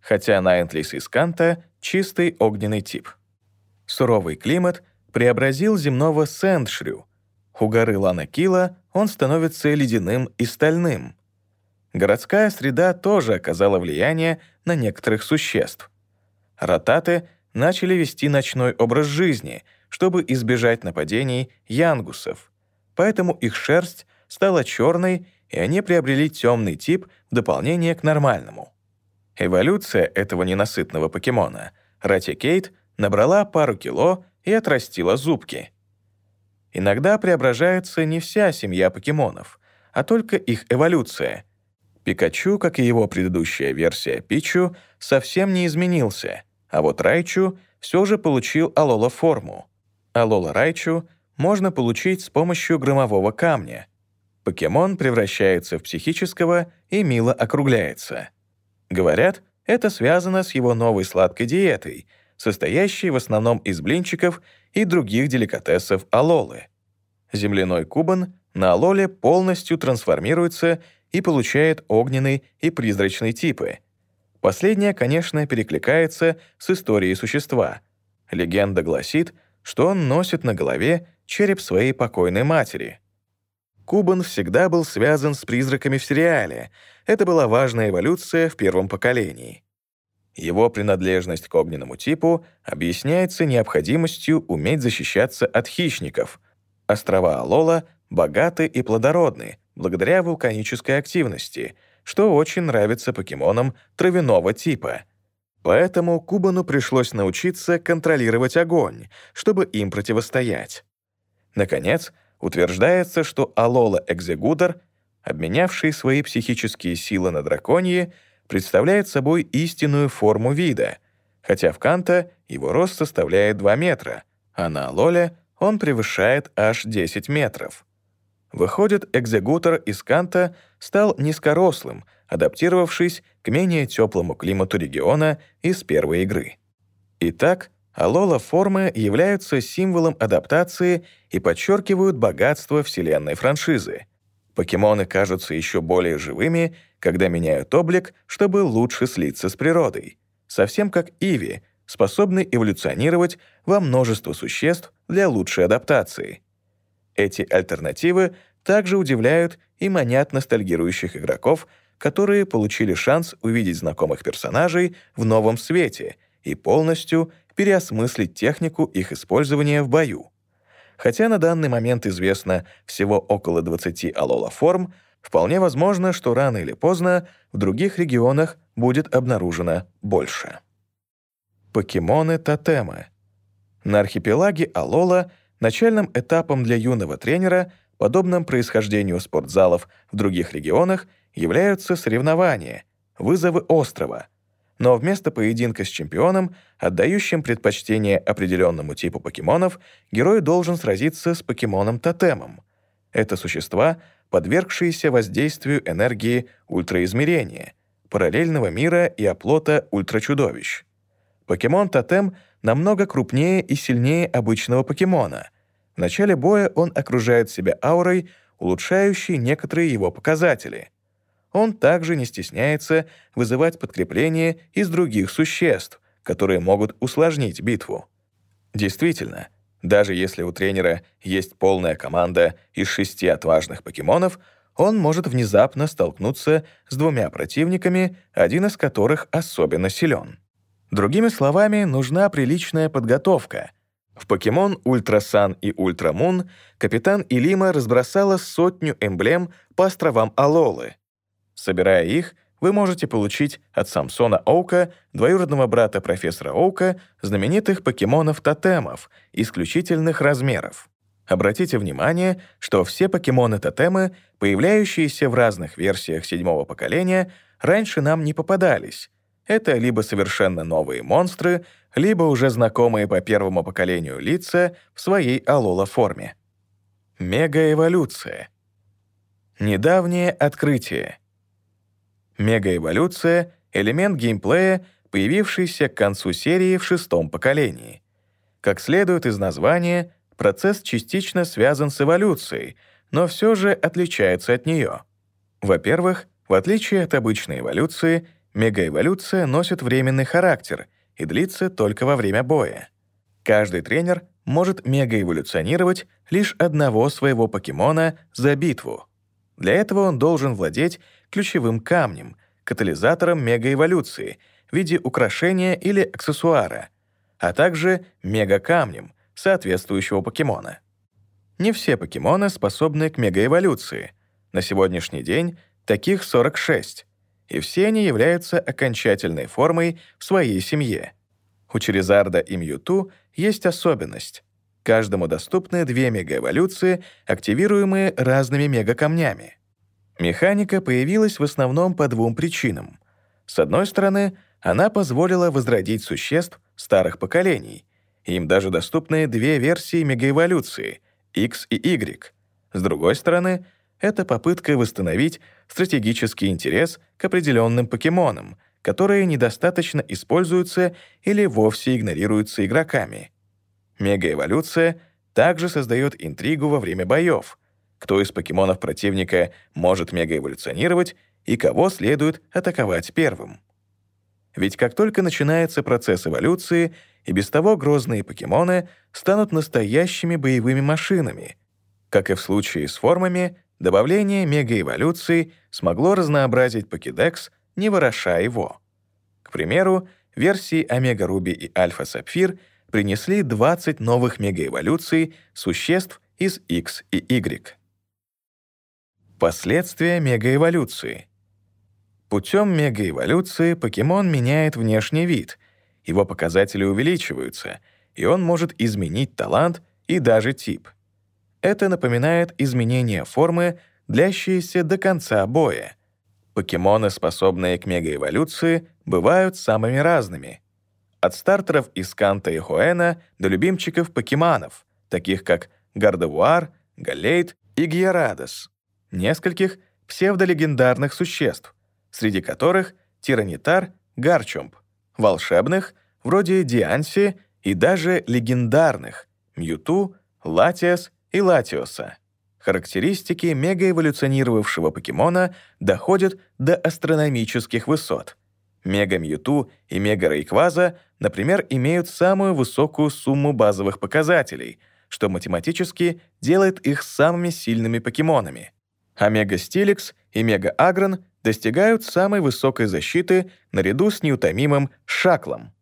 хотя Найнтлис из Канто — чистый огненный тип. Суровый климат преобразил земного Сэндшрю. У горы Ланакила он становится ледяным и стальным. Городская среда тоже оказала влияние на некоторых существ. Ротаты начали вести ночной образ жизни, чтобы избежать нападений янгусов, поэтому их шерсть стала черной, и они приобрели темный тип в дополнение к нормальному. Эволюция этого ненасытного покемона, Ратикейт, набрала пару кило и отрастила зубки. Иногда преображается не вся семья покемонов, а только их эволюция. Пикачу, как и его предыдущая версия Пичу, совсем не изменился, а вот Райчу все же получил Алола-форму. Алола Райчу можно получить с помощью громового камня. Покемон превращается в психического и мило округляется. Говорят, это связано с его новой сладкой диетой — состоящий в основном из блинчиков и других деликатесов алолы. Земляной кубан на алоле полностью трансформируется и получает огненный и призрачный типы. Последнее, конечно, перекликается с историей существа. Легенда гласит, что он носит на голове череп своей покойной матери. Кубан всегда был связан с призраками в сериале. Это была важная эволюция в первом поколении. Его принадлежность к огненному типу объясняется необходимостью уметь защищаться от хищников. Острова Алола богаты и плодородны благодаря вулканической активности, что очень нравится покемонам травяного типа. Поэтому Кубану пришлось научиться контролировать огонь, чтобы им противостоять. Наконец, утверждается, что Алола Экзегутор, обменявший свои психические силы на драконьи, представляет собой истинную форму вида, хотя в Канта его рост составляет 2 метра, а на Лоле он превышает аж 10 метров. Выходит, экзегутор из Канта стал низкорослым, адаптировавшись к менее теплому климату региона из первой игры. Итак, Алола-формы являются символом адаптации и подчеркивают богатство вселенной франшизы. Покемоны кажутся еще более живыми, когда меняют облик, чтобы лучше слиться с природой. Совсем как Иви, способны эволюционировать во множество существ для лучшей адаптации. Эти альтернативы также удивляют и манят ностальгирующих игроков, которые получили шанс увидеть знакомых персонажей в новом свете и полностью переосмыслить технику их использования в бою. Хотя на данный момент известно всего около 20 алола-форм, Вполне возможно, что рано или поздно в других регионах будет обнаружено больше. Покемоны-тотемы. На архипелаге Алола начальным этапом для юного тренера, подобным происхождению спортзалов в других регионах, являются соревнования, вызовы острова. Но вместо поединка с чемпионом, отдающим предпочтение определенному типу покемонов, герой должен сразиться с покемоном-тотемом. Это существа — подвергшиеся воздействию энергии ультраизмерения, параллельного мира и оплота ультрачудовищ. Покемон-тотем намного крупнее и сильнее обычного покемона. В начале боя он окружает себя аурой, улучшающей некоторые его показатели. Он также не стесняется вызывать подкрепление из других существ, которые могут усложнить битву. Действительно, даже если у тренера есть полная команда из шести отважных покемонов, он может внезапно столкнуться с двумя противниками, один из которых особенно силен. Другими словами, нужна приличная подготовка. В покемон Ультра-Сан и Ультра-Мун капитан Илима разбросала сотню эмблем по островам Алолы. Собирая их, вы можете получить от Самсона Оука, двоюродного брата профессора Оука, знаменитых покемонов-тотемов исключительных размеров. Обратите внимание, что все покемоны-тотемы, появляющиеся в разных версиях седьмого поколения, раньше нам не попадались. Это либо совершенно новые монстры, либо уже знакомые по первому поколению лица в своей Алола-форме. Мегаэволюция. Недавнее открытие. Мегаэволюция — элемент геймплея, появившийся к концу серии в шестом поколении. Как следует из названия, процесс частично связан с эволюцией, но все же отличается от нее. Во-первых, в отличие от обычной эволюции, мегаэволюция носит временный характер и длится только во время боя. Каждый тренер может мегаэволюционировать лишь одного своего покемона за битву. Для этого он должен владеть ключевым камнем, катализатором мегаэволюции в виде украшения или аксессуара, а также мегакамнем соответствующего покемона. Не все покемоны способны к мегаэволюции. На сегодняшний день таких 46, и все они являются окончательной формой в своей семье. У Черезарда и Мьюту есть особенность. Каждому доступны две мегаэволюции, активируемые разными мегакамнями. Механика появилась в основном по двум причинам. С одной стороны, она позволила возродить существ старых поколений. Им даже доступны две версии мегаэволюции — X и Y. С другой стороны, это попытка восстановить стратегический интерес к определенным покемонам, которые недостаточно используются или вовсе игнорируются игроками. Мегаэволюция также создает интригу во время боев. Кто из покемонов противника может мегаэволюционировать и кого следует атаковать первым. Ведь как только начинается процесс эволюции, и без того грозные покемоны станут настоящими боевыми машинами. Как и в случае с формами, добавление мегаэволюции смогло разнообразить покедекс, не вороша его. К примеру, версии Омега Руби и Альфа Сапфир принесли 20 новых мегаэволюций существ из X и Y. Последствия мегаэволюции. Путем мегаэволюции покемон меняет внешний вид, его показатели увеличиваются, и он может изменить талант и даже тип. Это напоминает изменение формы, длящиеся до конца боя. Покемоны, способные к мегаэволюции, бывают самыми разными. От стартеров из Канта и Хоэна до любимчиков покеманов, таких как Гардевуар, Галейт и Гьярадос, нескольких псевдолегендарных существ, среди которых Тиранитар, Гарчумп, волшебных, вроде Дианси, и даже легендарных Мьюту, Латиас и Латиоса. Характеристики мегаэволюционировавшего покемона доходят до астрономических высот. Мега Мьюту и Мега Рейкваза, например, имеют самую высокую сумму базовых показателей, что математически делает их самыми сильными покемонами. А Мега Стиликс и Мега Агрон достигают самой высокой защиты наряду с неутомимым шаклом.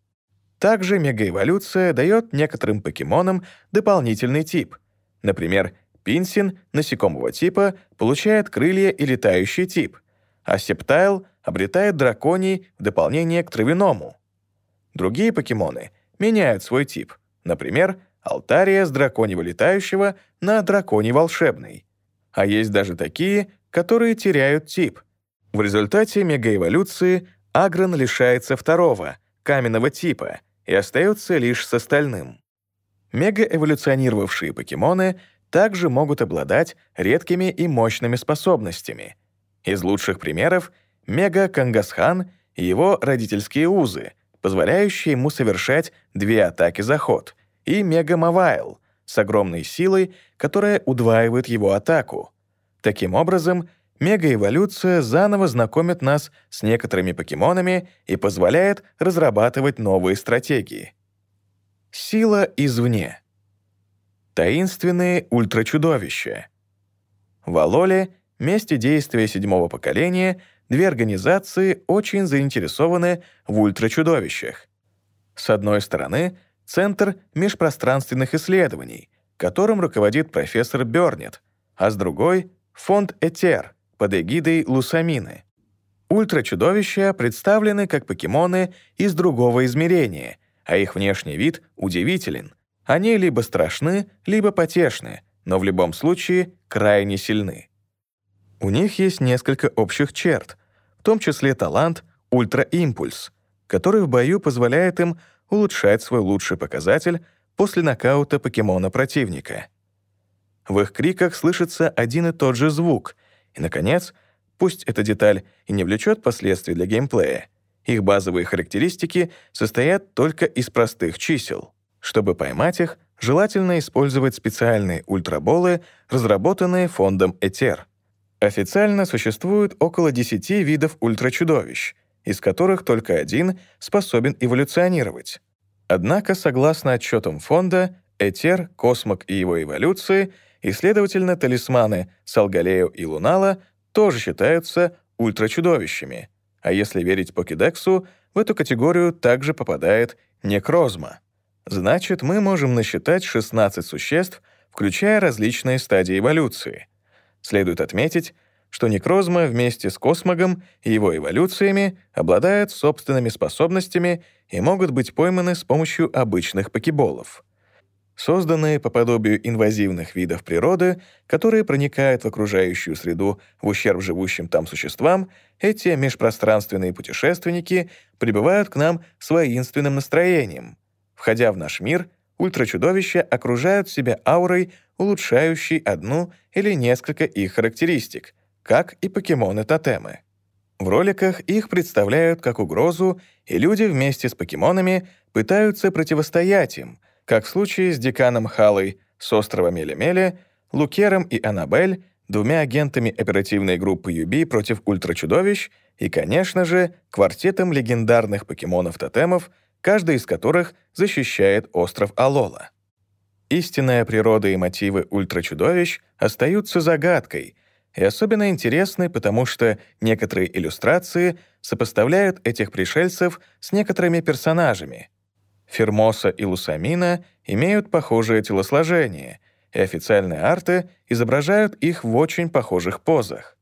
Также мегаэволюция дает некоторым покемонам дополнительный тип. Например, Пинсин насекомого типа получает крылья и летающий тип, а Септайл обретает драконий в дополнение к травяному. Другие покемоны меняют свой тип. Например, Алтария с драконьего летающего на драконий волшебный. А есть даже такие, которые теряют тип — в результате мегаэволюции Агрон лишается второго, каменного типа, и остается лишь с остальным. Мегаэволюционировавшие покемоны также могут обладать редкими и мощными способностями. Из лучших примеров — Мега-Кангасхан и его родительские узы, позволяющие ему совершать две атаки за ход, и Мега-Мавайл с огромной силой, которая удваивает его атаку. Таким образом, Мегаэволюция заново знакомит нас с некоторыми покемонами и позволяет разрабатывать новые стратегии. Сила извне. Таинственные ультрачудовища. В Алоле, месте действия седьмого поколения, две организации очень заинтересованы в ультрачудовищах. С одной стороны, Центр межпространственных исследований, которым руководит профессор Бёрнет, а с другой — Фонд Этер — под эгидой Лусамины. Ультрачудовища представлены как покемоны из другого измерения, а их внешний вид удивителен. Они либо страшны, либо потешны, но в любом случае крайне сильны. У них есть несколько общих черт, в том числе талант ультраимпульс, который в бою позволяет им улучшать свой лучший показатель после нокаута покемона противника. В их криках слышится один и тот же звук, и, наконец, пусть эта деталь и не влечет последствий для геймплея, их базовые характеристики состоят только из простых чисел. Чтобы поймать их, желательно использовать специальные ультраболы, разработанные фондом Этер. Официально существует около 10 видов ультрачудовищ, из которых только один способен эволюционировать. Однако, согласно отчетам фонда, Этер, Космок и его эволюции, и, следовательно, талисманы Салгалео и Лунала тоже считаются ультрачудовищами. А если верить Покедексу, в эту категорию также попадает некрозма. Значит, мы можем насчитать 16 существ, включая различные стадии эволюции. Следует отметить, что некрозма вместе с космогом и его эволюциями обладают собственными способностями и могут быть пойманы с помощью обычных покеболов. Созданные по подобию инвазивных видов природы, которые проникают в окружающую среду в ущерб живущим там существам, эти межпространственные путешественники прибывают к нам с воинственным настроением. Входя в наш мир, ультрачудовища окружают себя аурой, улучшающей одну или несколько их характеристик — как и покемоны-тотемы. В роликах их представляют как угрозу, и люди вместе с покемонами пытаются противостоять им, как в случае с деканом Халой с острова Мелемеле, Лукером и Аннабель, двумя агентами оперативной группы Юби против ультрачудовищ и, конечно же, квартетом легендарных покемонов-тотемов, каждый из которых защищает остров Алола. Истинная природа и мотивы ультрачудовищ остаются загадкой, и особенно интересны, потому что некоторые иллюстрации сопоставляют этих пришельцев с некоторыми персонажами. Фермоса и Лусамина имеют похожее телосложение, и официальные арты изображают их в очень похожих позах.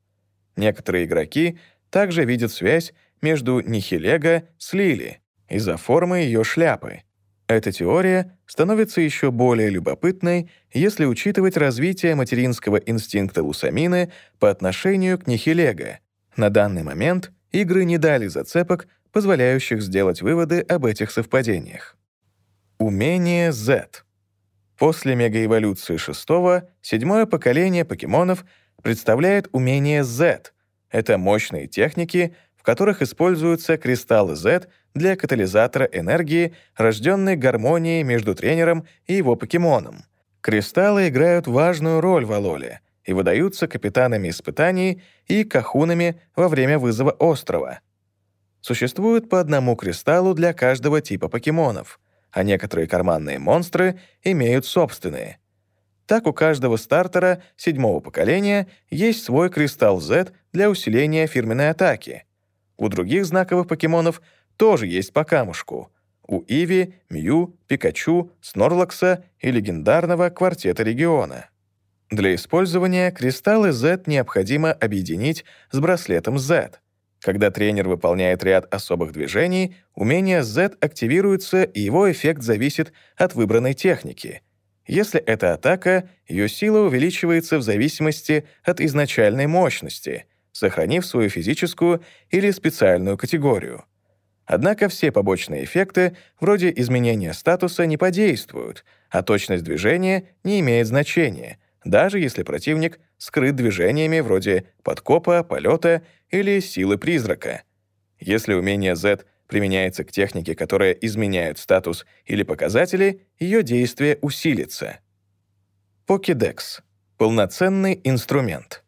Некоторые игроки также видят связь между Нихилега с Лили из-за формы ее шляпы — эта теория становится еще более любопытной, если учитывать развитие материнского инстинкта лусамины по отношению к нихилега. На данный момент игры не дали зацепок, позволяющих сделать выводы об этих совпадениях. Умение Z. После мегаэволюции шестого, седьмое поколение покемонов представляет умение Z. Это мощные техники, в которых используются кристаллы Z для катализатора энергии, рожденной гармонией между тренером и его покемоном. Кристаллы играют важную роль в Алоле и выдаются капитанами испытаний и кахунами во время вызова острова. Существует по одному кристаллу для каждого типа покемонов, а некоторые карманные монстры имеют собственные. Так у каждого стартера седьмого поколения есть свой кристалл Z для усиления фирменной атаки. У других знаковых покемонов — тоже есть по камушку. У Иви, Мью, Пикачу, Снорлакса и легендарного квартета региона. Для использования кристаллы Z необходимо объединить с браслетом Z. Когда тренер выполняет ряд особых движений, умение Z активируется, и его эффект зависит от выбранной техники. Если это атака, ее сила увеличивается в зависимости от изначальной мощности, сохранив свою физическую или специальную категорию. Однако все побочные эффекты, вроде изменения статуса, не подействуют, а точность движения не имеет значения, даже если противник скрыт движениями вроде подкопа, полета или силы призрака. Если умение Z применяется к технике, которая изменяет статус или показатели, ее действие усилится. Покедекс — полноценный инструмент.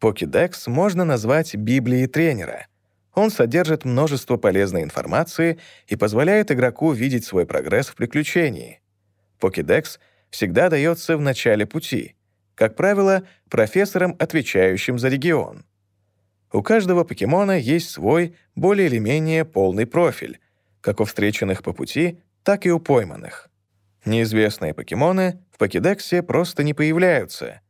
Покедекс можно назвать Библией тренера — он содержит множество полезной информации и позволяет игроку видеть свой прогресс в приключении. Покедекс всегда дается в начале пути, как правило, профессором, отвечающим за регион. У каждого покемона есть свой более или менее полный профиль, как у встреченных по пути, так и у пойманных. Неизвестные покемоны в покедексе просто не появляются —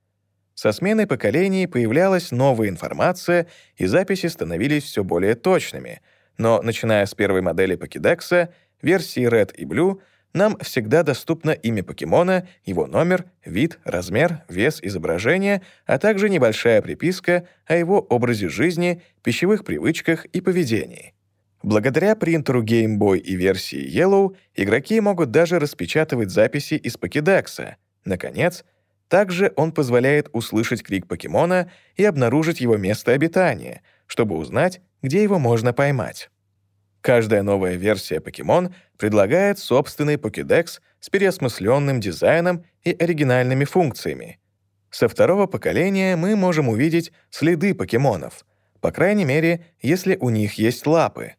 со сменой поколений появлялась новая информация, и записи становились все более точными. Но, начиная с первой модели Покедекса, версии Red и Blue, нам всегда доступно имя покемона, его номер, вид, размер, вес, изображение, а также небольшая приписка о его образе жизни, пищевых привычках и поведении. Благодаря принтеру Game Boy и версии Yellow игроки могут даже распечатывать записи из покедекса. Наконец, также он позволяет услышать крик покемона и обнаружить его место обитания, чтобы узнать, где его можно поймать. Каждая новая версия Pokemon предлагает собственный покедекс с переосмысленным дизайном и оригинальными функциями. Со второго поколения мы можем увидеть следы покемонов, по крайней мере, если у них есть лапы.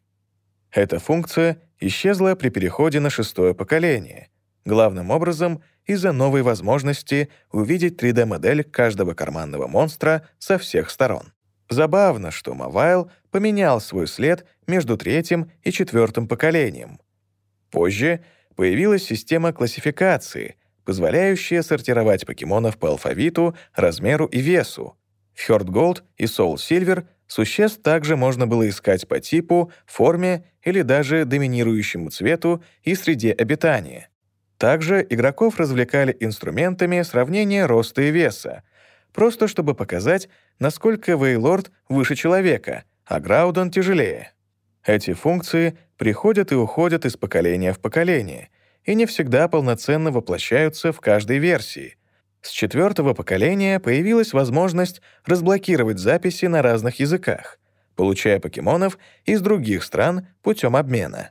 Эта функция исчезла при переходе на шестое поколение, главным образом из-за новой возможности увидеть 3D-модель каждого карманного монстра со всех сторон. Забавно, что Мавайл поменял свой след между третьим и четвертым поколением. Позже появилась система классификации, позволяющая сортировать покемонов по алфавиту, размеру и весу. В Heart и Soul Silver существ также можно было искать по типу, форме или даже доминирующему цвету и среде обитания. Также игроков развлекали инструментами сравнения роста и веса, просто чтобы показать, насколько Вейлорд выше человека, а Граудон тяжелее. Эти функции приходят и уходят из поколения в поколение и не всегда полноценно воплощаются в каждой версии. С четвертого поколения появилась возможность разблокировать записи на разных языках, получая покемонов из других стран путем обмена.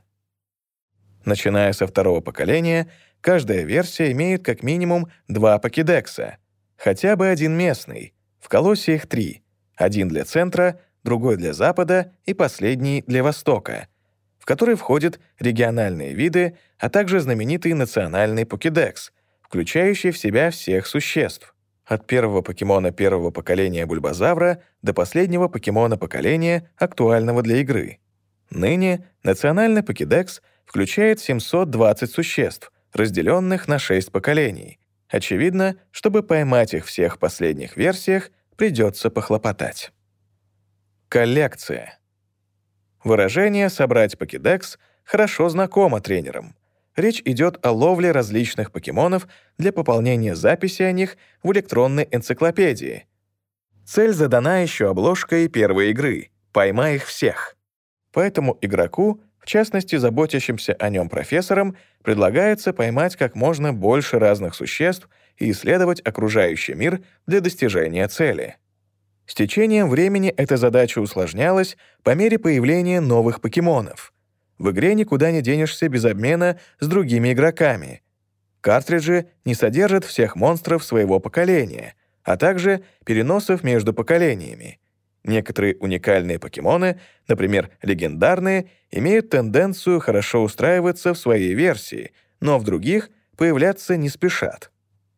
Начиная со второго поколения, Каждая версия имеет как минимум два покедекса, хотя бы один местный. В колоссе три. Один для центра, другой для запада и последний для востока, в который входят региональные виды, а также знаменитый национальный покедекс, включающий в себя всех существ. От первого покемона первого поколения Бульбазавра до последнего покемона поколения, актуального для игры. Ныне национальный покедекс включает 720 существ — разделенных на шесть поколений. Очевидно, чтобы поймать их всех в последних версиях, придется похлопотать. Коллекция. Выражение «собрать покедекс» хорошо знакомо тренерам. Речь идет о ловле различных покемонов для пополнения записи о них в электронной энциклопедии. Цель задана еще обложкой первой игры «Поймай их всех». Поэтому игроку в частности, заботящимся о нем профессорам предлагается поймать как можно больше разных существ и исследовать окружающий мир для достижения цели. С течением времени эта задача усложнялась по мере появления новых покемонов. В игре никуда не денешься без обмена с другими игроками. Картриджи не содержат всех монстров своего поколения, а также переносов между поколениями. Некоторые уникальные покемоны, например, легендарные, имеют тенденцию хорошо устраиваться в своей версии, но в других появляться не спешат.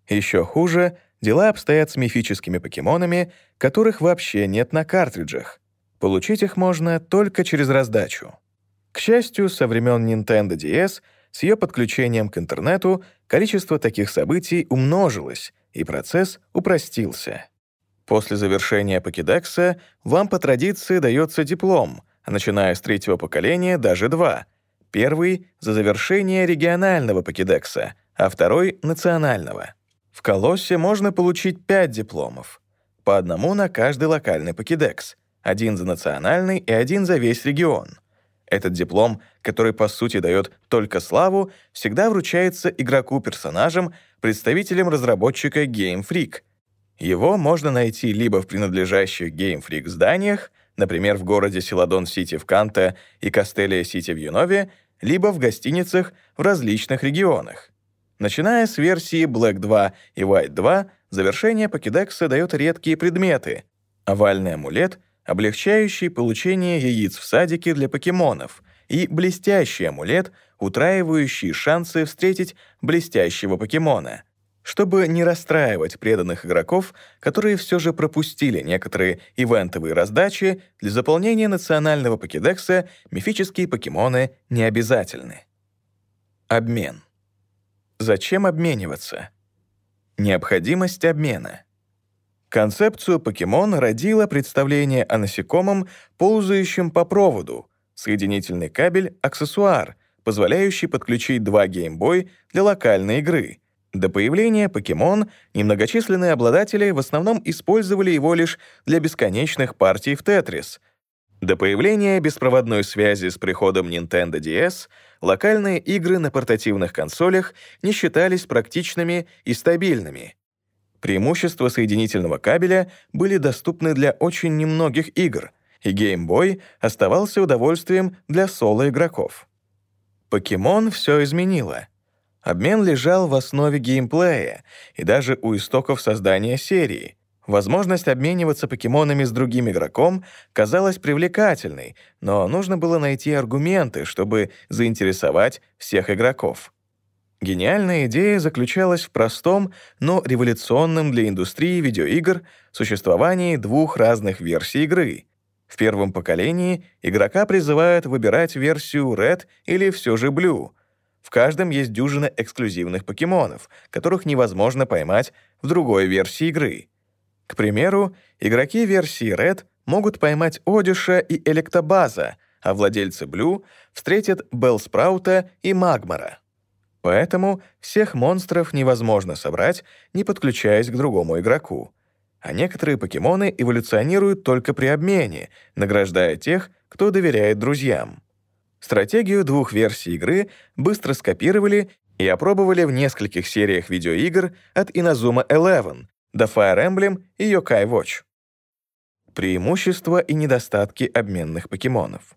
Еще хуже, дела обстоят с мифическими покемонами, которых вообще нет на картриджах. Получить их можно только через раздачу. К счастью, со времен Nintendo DS с ее подключением к интернету количество таких событий умножилось, и процесс упростился. После завершения покедекса вам по традиции дается диплом, начиная с третьего поколения даже два. Первый — за завершение регионального покедекса, а второй — национального. В Колоссе можно получить пять дипломов. По одному на каждый локальный покедекс. Один за национальный и один за весь регион. Этот диплом, который по сути дает только славу, всегда вручается игроку-персонажам, представителям разработчика Game Freak — его можно найти либо в принадлежащих Game Freak зданиях, например, в городе Силадон-Сити в Канте и Кастелия-Сити в Юнове, либо в гостиницах в различных регионах. Начиная с версии Black 2 и White 2, завершение покедекса дает редкие предметы. Овальный амулет, облегчающий получение яиц в садике для покемонов, и блестящий амулет, утраивающий шансы встретить блестящего покемона — чтобы не расстраивать преданных игроков, которые все же пропустили некоторые ивентовые раздачи, для заполнения национального покедекса мифические покемоны не обязательны. Обмен. Зачем обмениваться? Необходимость обмена. Концепцию покемон родило представление о насекомом, ползающем по проводу, соединительный кабель — аксессуар, позволяющий подключить два Boy для локальной игры. До появления Pokemon немногочисленные обладатели в основном использовали его лишь для бесконечных партий в Tetris. До появления беспроводной связи с приходом Nintendo DS локальные игры на портативных консолях не считались практичными и стабильными. Преимущества соединительного кабеля были доступны для очень немногих игр, и Game Boy оставался удовольствием для соло-игроков. Покемон все изменило. Обмен лежал в основе геймплея и даже у истоков создания серии. Возможность обмениваться покемонами с другим игроком казалась привлекательной, но нужно было найти аргументы, чтобы заинтересовать всех игроков. Гениальная идея заключалась в простом, но революционном для индустрии видеоигр существовании двух разных версий игры. В первом поколении игрока призывают выбирать версию Red или все же Blue. В каждом есть дюжина эксклюзивных покемонов, которых невозможно поймать в другой версии игры. К примеру, игроки версии Red могут поймать Одиша и Электобаза, а владельцы Blue встретят Беллспраута и Магмара. Поэтому всех монстров невозможно собрать, не подключаясь к другому игроку. А некоторые покемоны эволюционируют только при обмене, награждая тех, кто доверяет друзьям. Стратегию двух версий игры быстро скопировали и опробовали в нескольких сериях видеоигр от Inazuma Eleven до Fire Emblem и Yokai Watch. Преимущества и недостатки обменных покемонов.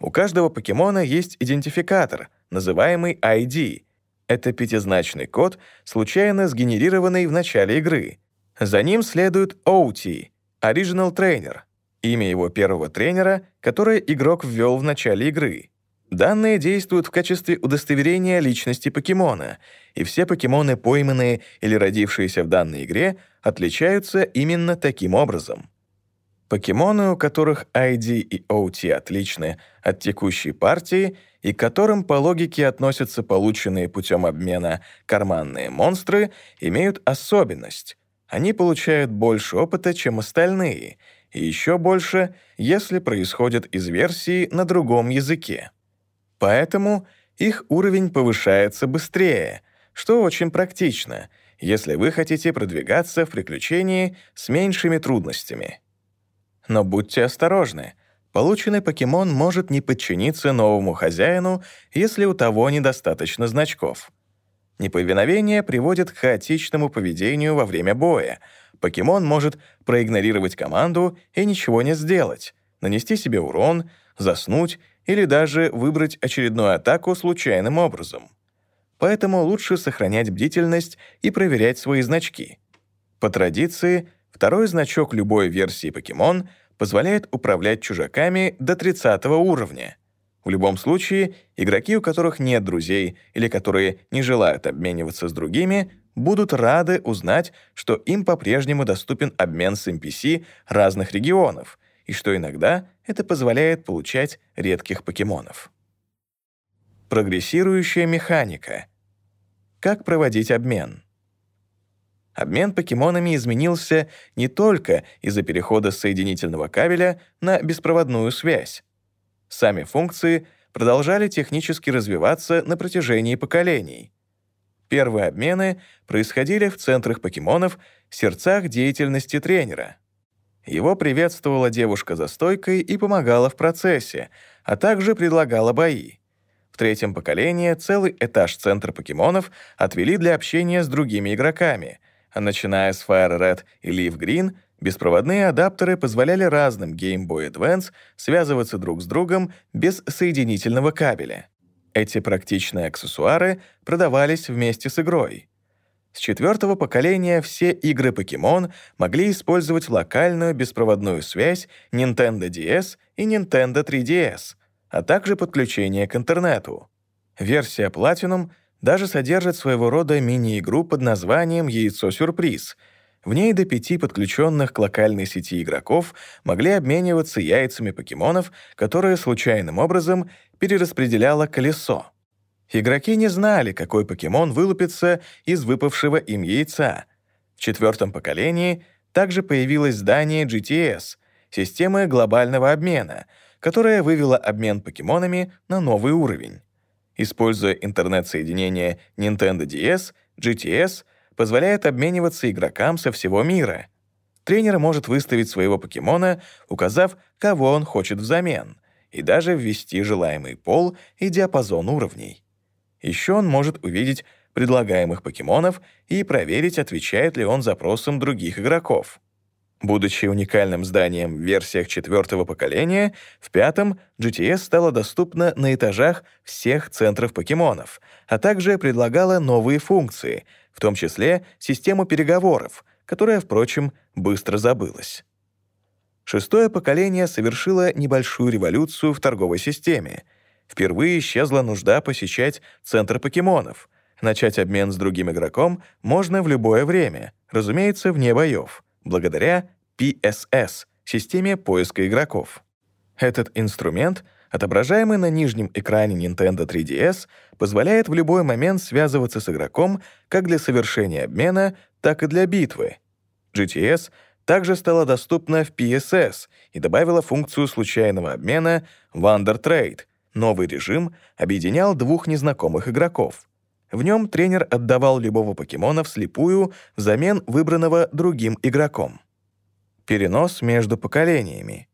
У каждого покемона есть идентификатор, называемый ID. Это пятизначный код, случайно сгенерированный в начале игры. За ним следует OT — Original Trainer, имя его первого тренера, которое игрок ввел в начале игры. Данные действуют в качестве удостоверения личности покемона, и все покемоны, пойманные или родившиеся в данной игре, отличаются именно таким образом. Покемоны, у которых ID и OT отличны от текущей партии и к которым по логике относятся полученные путем обмена карманные монстры, имеют особенность. Они получают больше опыта, чем остальные, и еще больше, если происходят из версии на другом языке. Поэтому их уровень повышается быстрее, что очень практично, если вы хотите продвигаться в приключении с меньшими трудностями. Но будьте осторожны. Полученный покемон может не подчиниться новому хозяину, если у того недостаточно значков. Неповиновение приводит к хаотичному поведению во время боя. Покемон может проигнорировать команду и ничего не сделать, нанести себе урон, заснуть или даже выбрать очередную атаку случайным образом. Поэтому лучше сохранять бдительность и проверять свои значки. По традиции, Второй значок любой версии Покемон позволяет управлять чужаками до 30 уровня. В любом случае, игроки, у которых нет друзей или которые не желают обмениваться с другими, будут рады узнать, что им по-прежнему доступен обмен с NPC разных регионов, и что иногда это позволяет получать редких покемонов. Прогрессирующая механика. Как проводить обмен? Обмен покемонами изменился не только из-за перехода соединительного кабеля на беспроводную связь. Сами функции продолжали технически развиваться на протяжении поколений. Первые обмены происходили в центрах покемонов, сердцах деятельности тренера. Его приветствовала девушка за стойкой и помогала в процессе, а также предлагала бои. В третьем поколении целый этаж центра покемонов отвели для общения с другими игроками — а начиная с Fire Red и Leaf Green, беспроводные адаптеры позволяли разным Game Boy Advance связываться друг с другом без соединительного кабеля. Эти практичные аксессуары продавались вместе с игрой. С четвертого поколения все игры Pokemon могли использовать локальную беспроводную связь Nintendo DS и Nintendo 3DS, а также подключение к интернету. Версия Platinum — даже содержит своего рода мини-игру под названием «Яйцо-сюрприз». В ней до пяти подключенных к локальной сети игроков могли обмениваться яйцами покемонов, которые случайным образом перераспределяло колесо. Игроки не знали, какой покемон вылупится из выпавшего им яйца. В четвертом поколении также появилось здание GTS, системы глобального обмена, которая вывела обмен покемонами на новый уровень. Используя интернет-соединение Nintendo DS, GTS позволяет обмениваться игрокам со всего мира. Тренер может выставить своего покемона, указав, кого он хочет взамен, и даже ввести желаемый пол и диапазон уровней. Еще он может увидеть предлагаемых покемонов и проверить, отвечает ли он запросам других игроков. Будучи уникальным зданием в версиях четвертого поколения, в пятом GTS стала доступна на этажах всех центров покемонов, а также предлагала новые функции, в том числе систему переговоров, которая, впрочем, быстро забылась. Шестое поколение совершило небольшую революцию в торговой системе. Впервые исчезла нужда посещать центр покемонов. Начать обмен с другим игроком можно в любое время, разумеется, вне боев благодаря PSS — системе поиска игроков. Этот инструмент, отображаемый на нижнем экране Nintendo 3DS, позволяет в любой момент связываться с игроком как для совершения обмена, так и для битвы. GTS также стала доступна в PSS и добавила функцию случайного обмена Wonder Trade. Новый режим объединял двух незнакомых игроков. В нем тренер отдавал любого покемона вслепую взамен выбранного другим игроком. Перенос между поколениями.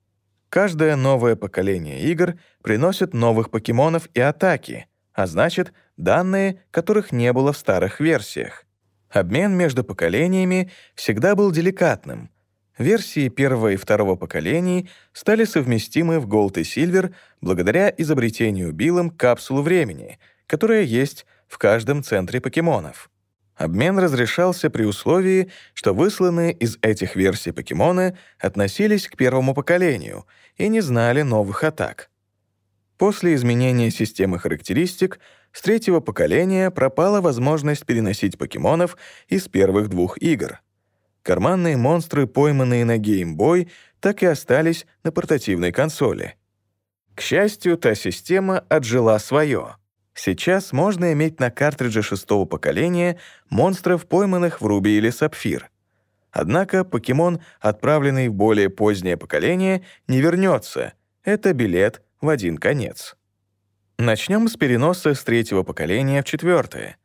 Каждое новое поколение игр приносит новых покемонов и атаки, а значит, данные, которых не было в старых версиях. Обмен между поколениями всегда был деликатным. Версии первого и второго поколений стали совместимы в Gold и Silver благодаря изобретению Биллом капсулы времени, которая есть в каждом центре покемонов. Обмен разрешался при условии, что высланные из этих версий покемоны относились к первому поколению и не знали новых атак. После изменения системы характеристик с третьего поколения пропала возможность переносить покемонов из первых двух игр. Карманные монстры, пойманные на Boy, так и остались на портативной консоли. К счастью, та система отжила свое. Сейчас можно иметь на картридже шестого поколения монстров, пойманных в Руби или Сапфир. Однако покемон, отправленный в более позднее поколение, не вернется. Это билет в один конец. Начнем с переноса с третьего поколения в четвертое.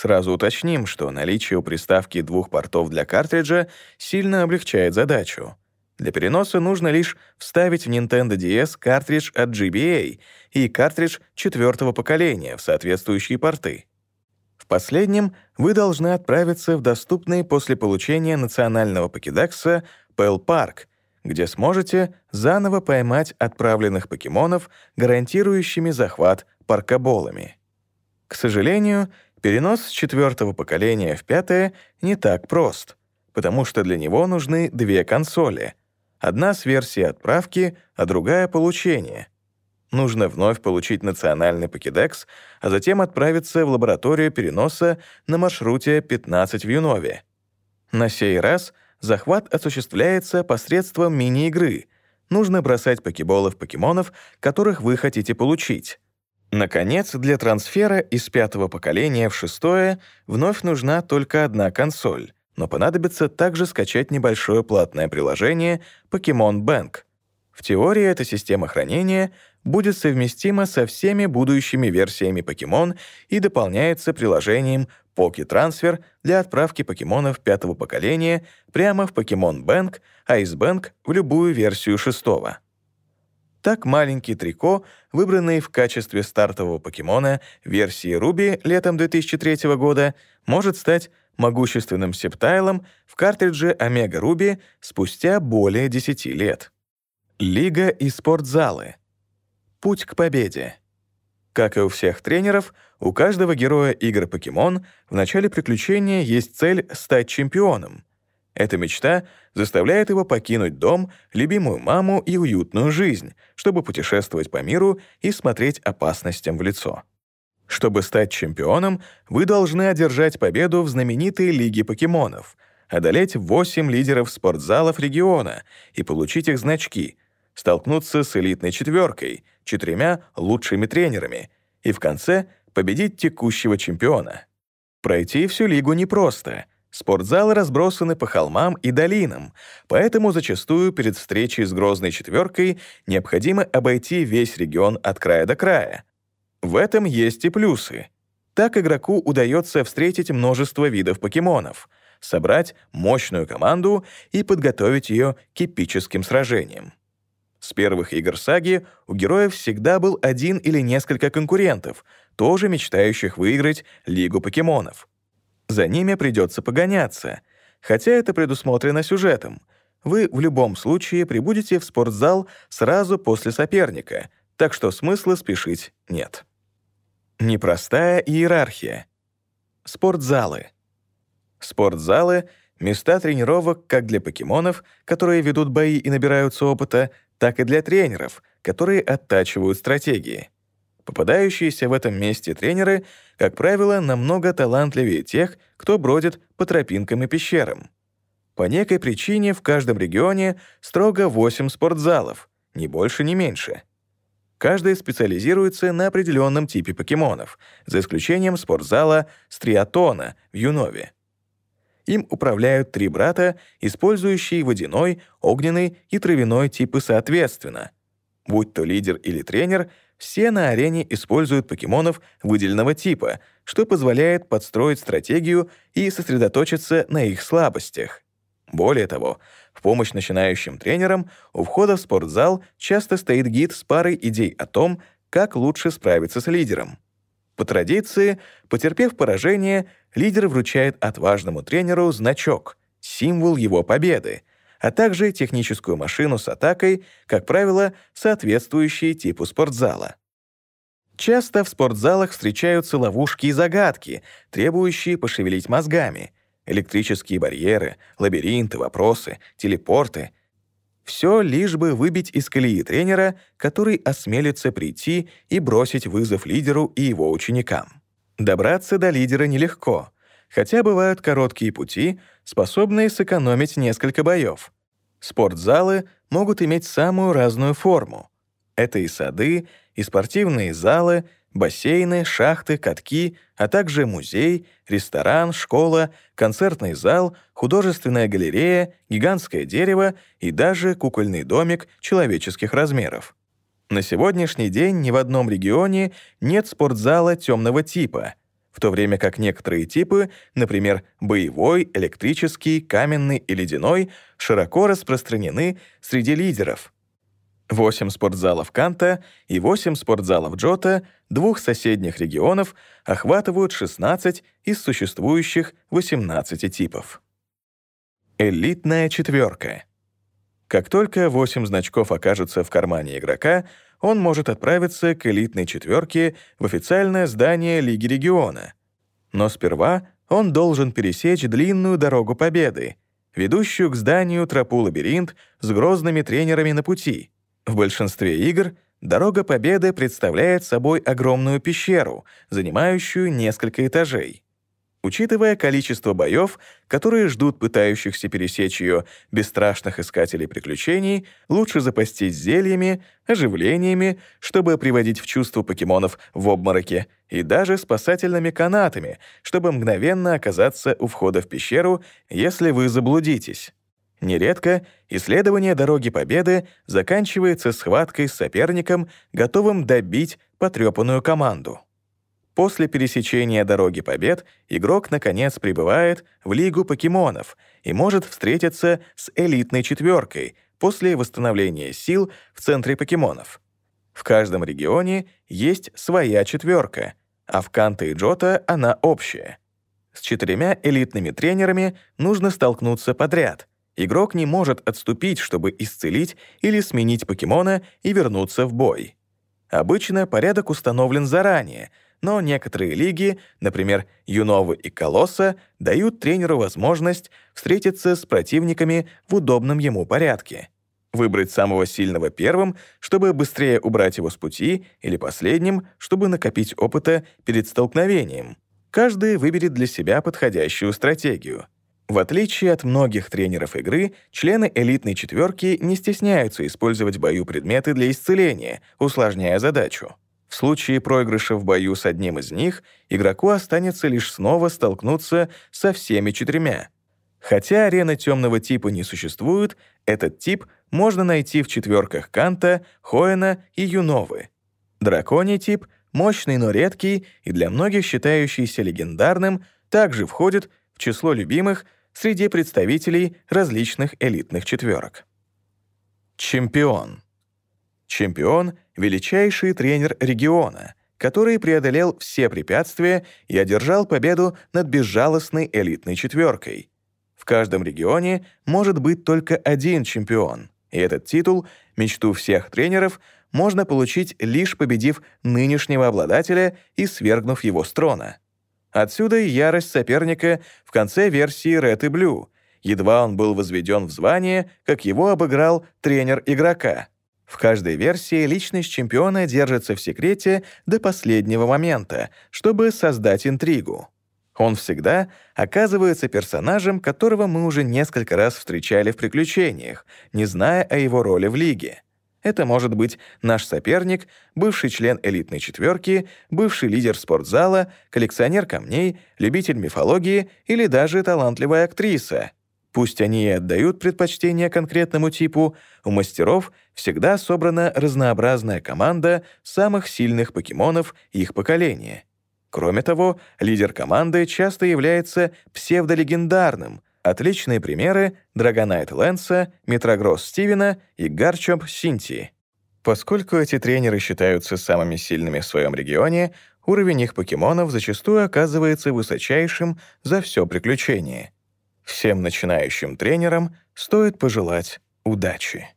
Сразу уточним, что наличие у приставки двух портов для картриджа сильно облегчает задачу. Для переноса нужно лишь вставить в Nintendo DS картридж от GBA и картридж четвертого поколения в соответствующие порты. В последнем вы должны отправиться в доступный после получения национального покедекса Пэл Парк, где сможете заново поймать отправленных покемонов, гарантирующими захват паркоболами. К сожалению, перенос с четвертого поколения в пятое не так прост, потому что для него нужны две консоли — Одна с версией отправки, а другая — получения. Нужно вновь получить национальный покедекс, а затем отправиться в лабораторию переноса на маршруте 15 в Юнове. На сей раз захват осуществляется посредством мини-игры. Нужно бросать покеболов покемонов, которых вы хотите получить. Наконец, для трансфера из пятого поколения в шестое вновь нужна только одна консоль но понадобится также скачать небольшое платное приложение Pokemon Bank. В теории эта система хранения будет совместима со всеми будущими версиями Pokemon и дополняется приложением Poké Transfer для отправки покемонов пятого поколения прямо в Pokemon Bank, а из Bank в любую версию шестого. Так маленький Трико, выбранный в качестве стартового покемона версии Руби летом 2003 года, может стать могущественным септайлом в картридже Омега Руби спустя более 10 лет. Лига и спортзалы. Путь к победе. Как и у всех тренеров, у каждого героя игр Покемон в начале приключения есть цель стать чемпионом. Эта мечта заставляет его покинуть дом, любимую маму и уютную жизнь, чтобы путешествовать по миру и смотреть опасностям в лицо. Чтобы стать чемпионом, вы должны одержать победу в знаменитой Лиге покемонов, одолеть 8 лидеров спортзалов региона и получить их значки, столкнуться с элитной четверкой, четырьмя лучшими тренерами и в конце победить текущего чемпиона. Пройти всю лигу непросто. Спортзалы разбросаны по холмам и долинам, поэтому зачастую перед встречей с грозной четверкой необходимо обойти весь регион от края до края — В этом есть и плюсы. Так игроку удается встретить множество видов покемонов, собрать мощную команду и подготовить ее к эпическим сражениям. С первых игр саги у героев всегда был один или несколько конкурентов, тоже мечтающих выиграть Лигу покемонов. За ними придется погоняться, хотя это предусмотрено сюжетом. Вы в любом случае прибудете в спортзал сразу после соперника, так что смысла спешить нет. Непростая иерархия. Спортзалы. Спортзалы — места тренировок как для покемонов, которые ведут бои и набираются опыта, так и для тренеров, которые оттачивают стратегии. Попадающиеся в этом месте тренеры, как правило, намного талантливее тех, кто бродит по тропинкам и пещерам. По некой причине в каждом регионе строго 8 спортзалов, ни больше, ни меньше. Каждый специализируется на определенном типе покемонов, за исключением спортзала Стриатона в Юнове. Им управляют три брата, использующие водяной, огненный и травяной типы соответственно. Будь то лидер или тренер, все на арене используют покемонов выделенного типа, что позволяет подстроить стратегию и сосредоточиться на их слабостях. Более того, в помощь начинающим тренерам у входа в спортзал часто стоит гид с парой идей о том, как лучше справиться с лидером. По традиции, потерпев поражение, лидер вручает отважному тренеру значок, символ его победы, а также техническую машину с атакой, как правило, соответствующие типу спортзала. Часто в спортзалах встречаются ловушки и загадки, требующие пошевелить мозгами — электрические барьеры, лабиринты, вопросы, телепорты. Все лишь бы выбить из колеи тренера, который осмелится прийти и бросить вызов лидеру и его ученикам. Добраться до лидера нелегко, хотя бывают короткие пути, способные сэкономить несколько боев. Спортзалы могут иметь самую разную форму. Это и сады, и спортивные залы — бассейны, шахты, катки, а также музей, ресторан, школа, концертный зал, художественная галерея, гигантское дерево и даже кукольный домик человеческих размеров. На сегодняшний день ни в одном регионе нет спортзала темного типа, в то время как некоторые типы, например, боевой, электрический, каменный и ледяной, широко распространены среди лидеров — 8 спортзалов Канта и 8 спортзалов Джота двух соседних регионов охватывают 16 из существующих 18 типов. Элитная четверка. Как только 8 значков окажутся в кармане игрока, он может отправиться к элитной четверке в официальное здание Лиги региона. Но сперва он должен пересечь длинную дорогу победы, ведущую к зданию тропу-лабиринт с грозными тренерами на пути — в большинстве игр дорога победы представляет собой огромную пещеру, занимающую несколько этажей. Учитывая количество боев, которые ждут пытающихся пересечь ее бесстрашных искателей приключений, лучше запастись зельями, оживлениями, чтобы приводить в чувство покемонов в обмороке, и даже спасательными канатами, чтобы мгновенно оказаться у входа в пещеру, если вы заблудитесь. Нередко исследование дороги победы заканчивается схваткой с соперником, готовым добить потрепанную команду. После пересечения дороги побед игрок, наконец, прибывает в Лигу покемонов и может встретиться с элитной четверкой после восстановления сил в центре покемонов. В каждом регионе есть своя четверка, а в Канта и Джота она общая. С четырьмя элитными тренерами нужно столкнуться подряд — игрок не может отступить, чтобы исцелить или сменить покемона и вернуться в бой. Обычно порядок установлен заранее, но некоторые лиги, например, Юновы и Колосса, дают тренеру возможность встретиться с противниками в удобном ему порядке. Выбрать самого сильного первым, чтобы быстрее убрать его с пути, или последним, чтобы накопить опыта перед столкновением. Каждый выберет для себя подходящую стратегию — в отличие от многих тренеров игры, члены элитной четверки не стесняются использовать в бою предметы для исцеления, усложняя задачу. В случае проигрыша в бою с одним из них, игроку останется лишь снова столкнуться со всеми четырьмя. Хотя арены темного типа не существует, этот тип можно найти в четверках Канта, Хоэна и Юновы. Драконий тип мощный, но редкий и для многих считающийся легендарным, также входит в число любимых среди представителей различных элитных четверок. Чемпион. Чемпион — величайший тренер региона, который преодолел все препятствия и одержал победу над безжалостной элитной четверкой. В каждом регионе может быть только один чемпион, и этот титул, мечту всех тренеров, можно получить лишь победив нынешнего обладателя и свергнув его с трона. Отсюда и ярость соперника в конце версии Red и Blue. Едва он был возведен в звание, как его обыграл тренер игрока. В каждой версии личность чемпиона держится в секрете до последнего момента, чтобы создать интригу. Он всегда оказывается персонажем, которого мы уже несколько раз встречали в приключениях, не зная о его роли в лиге. Это может быть наш соперник, бывший член элитной четверки, бывший лидер спортзала, коллекционер камней, любитель мифологии или даже талантливая актриса. Пусть они и отдают предпочтение конкретному типу, у мастеров всегда собрана разнообразная команда самых сильных покемонов их поколения. Кроме того, лидер команды часто является псевдолегендарным. Отличные примеры — Драгонайт Лэнса, Метрогросс Стивена и Гарчоп Синти. Поскольку эти тренеры считаются самыми сильными в своем регионе, уровень их покемонов зачастую оказывается высочайшим за все приключение — Всем начинающим тренерам стоит пожелать удачи.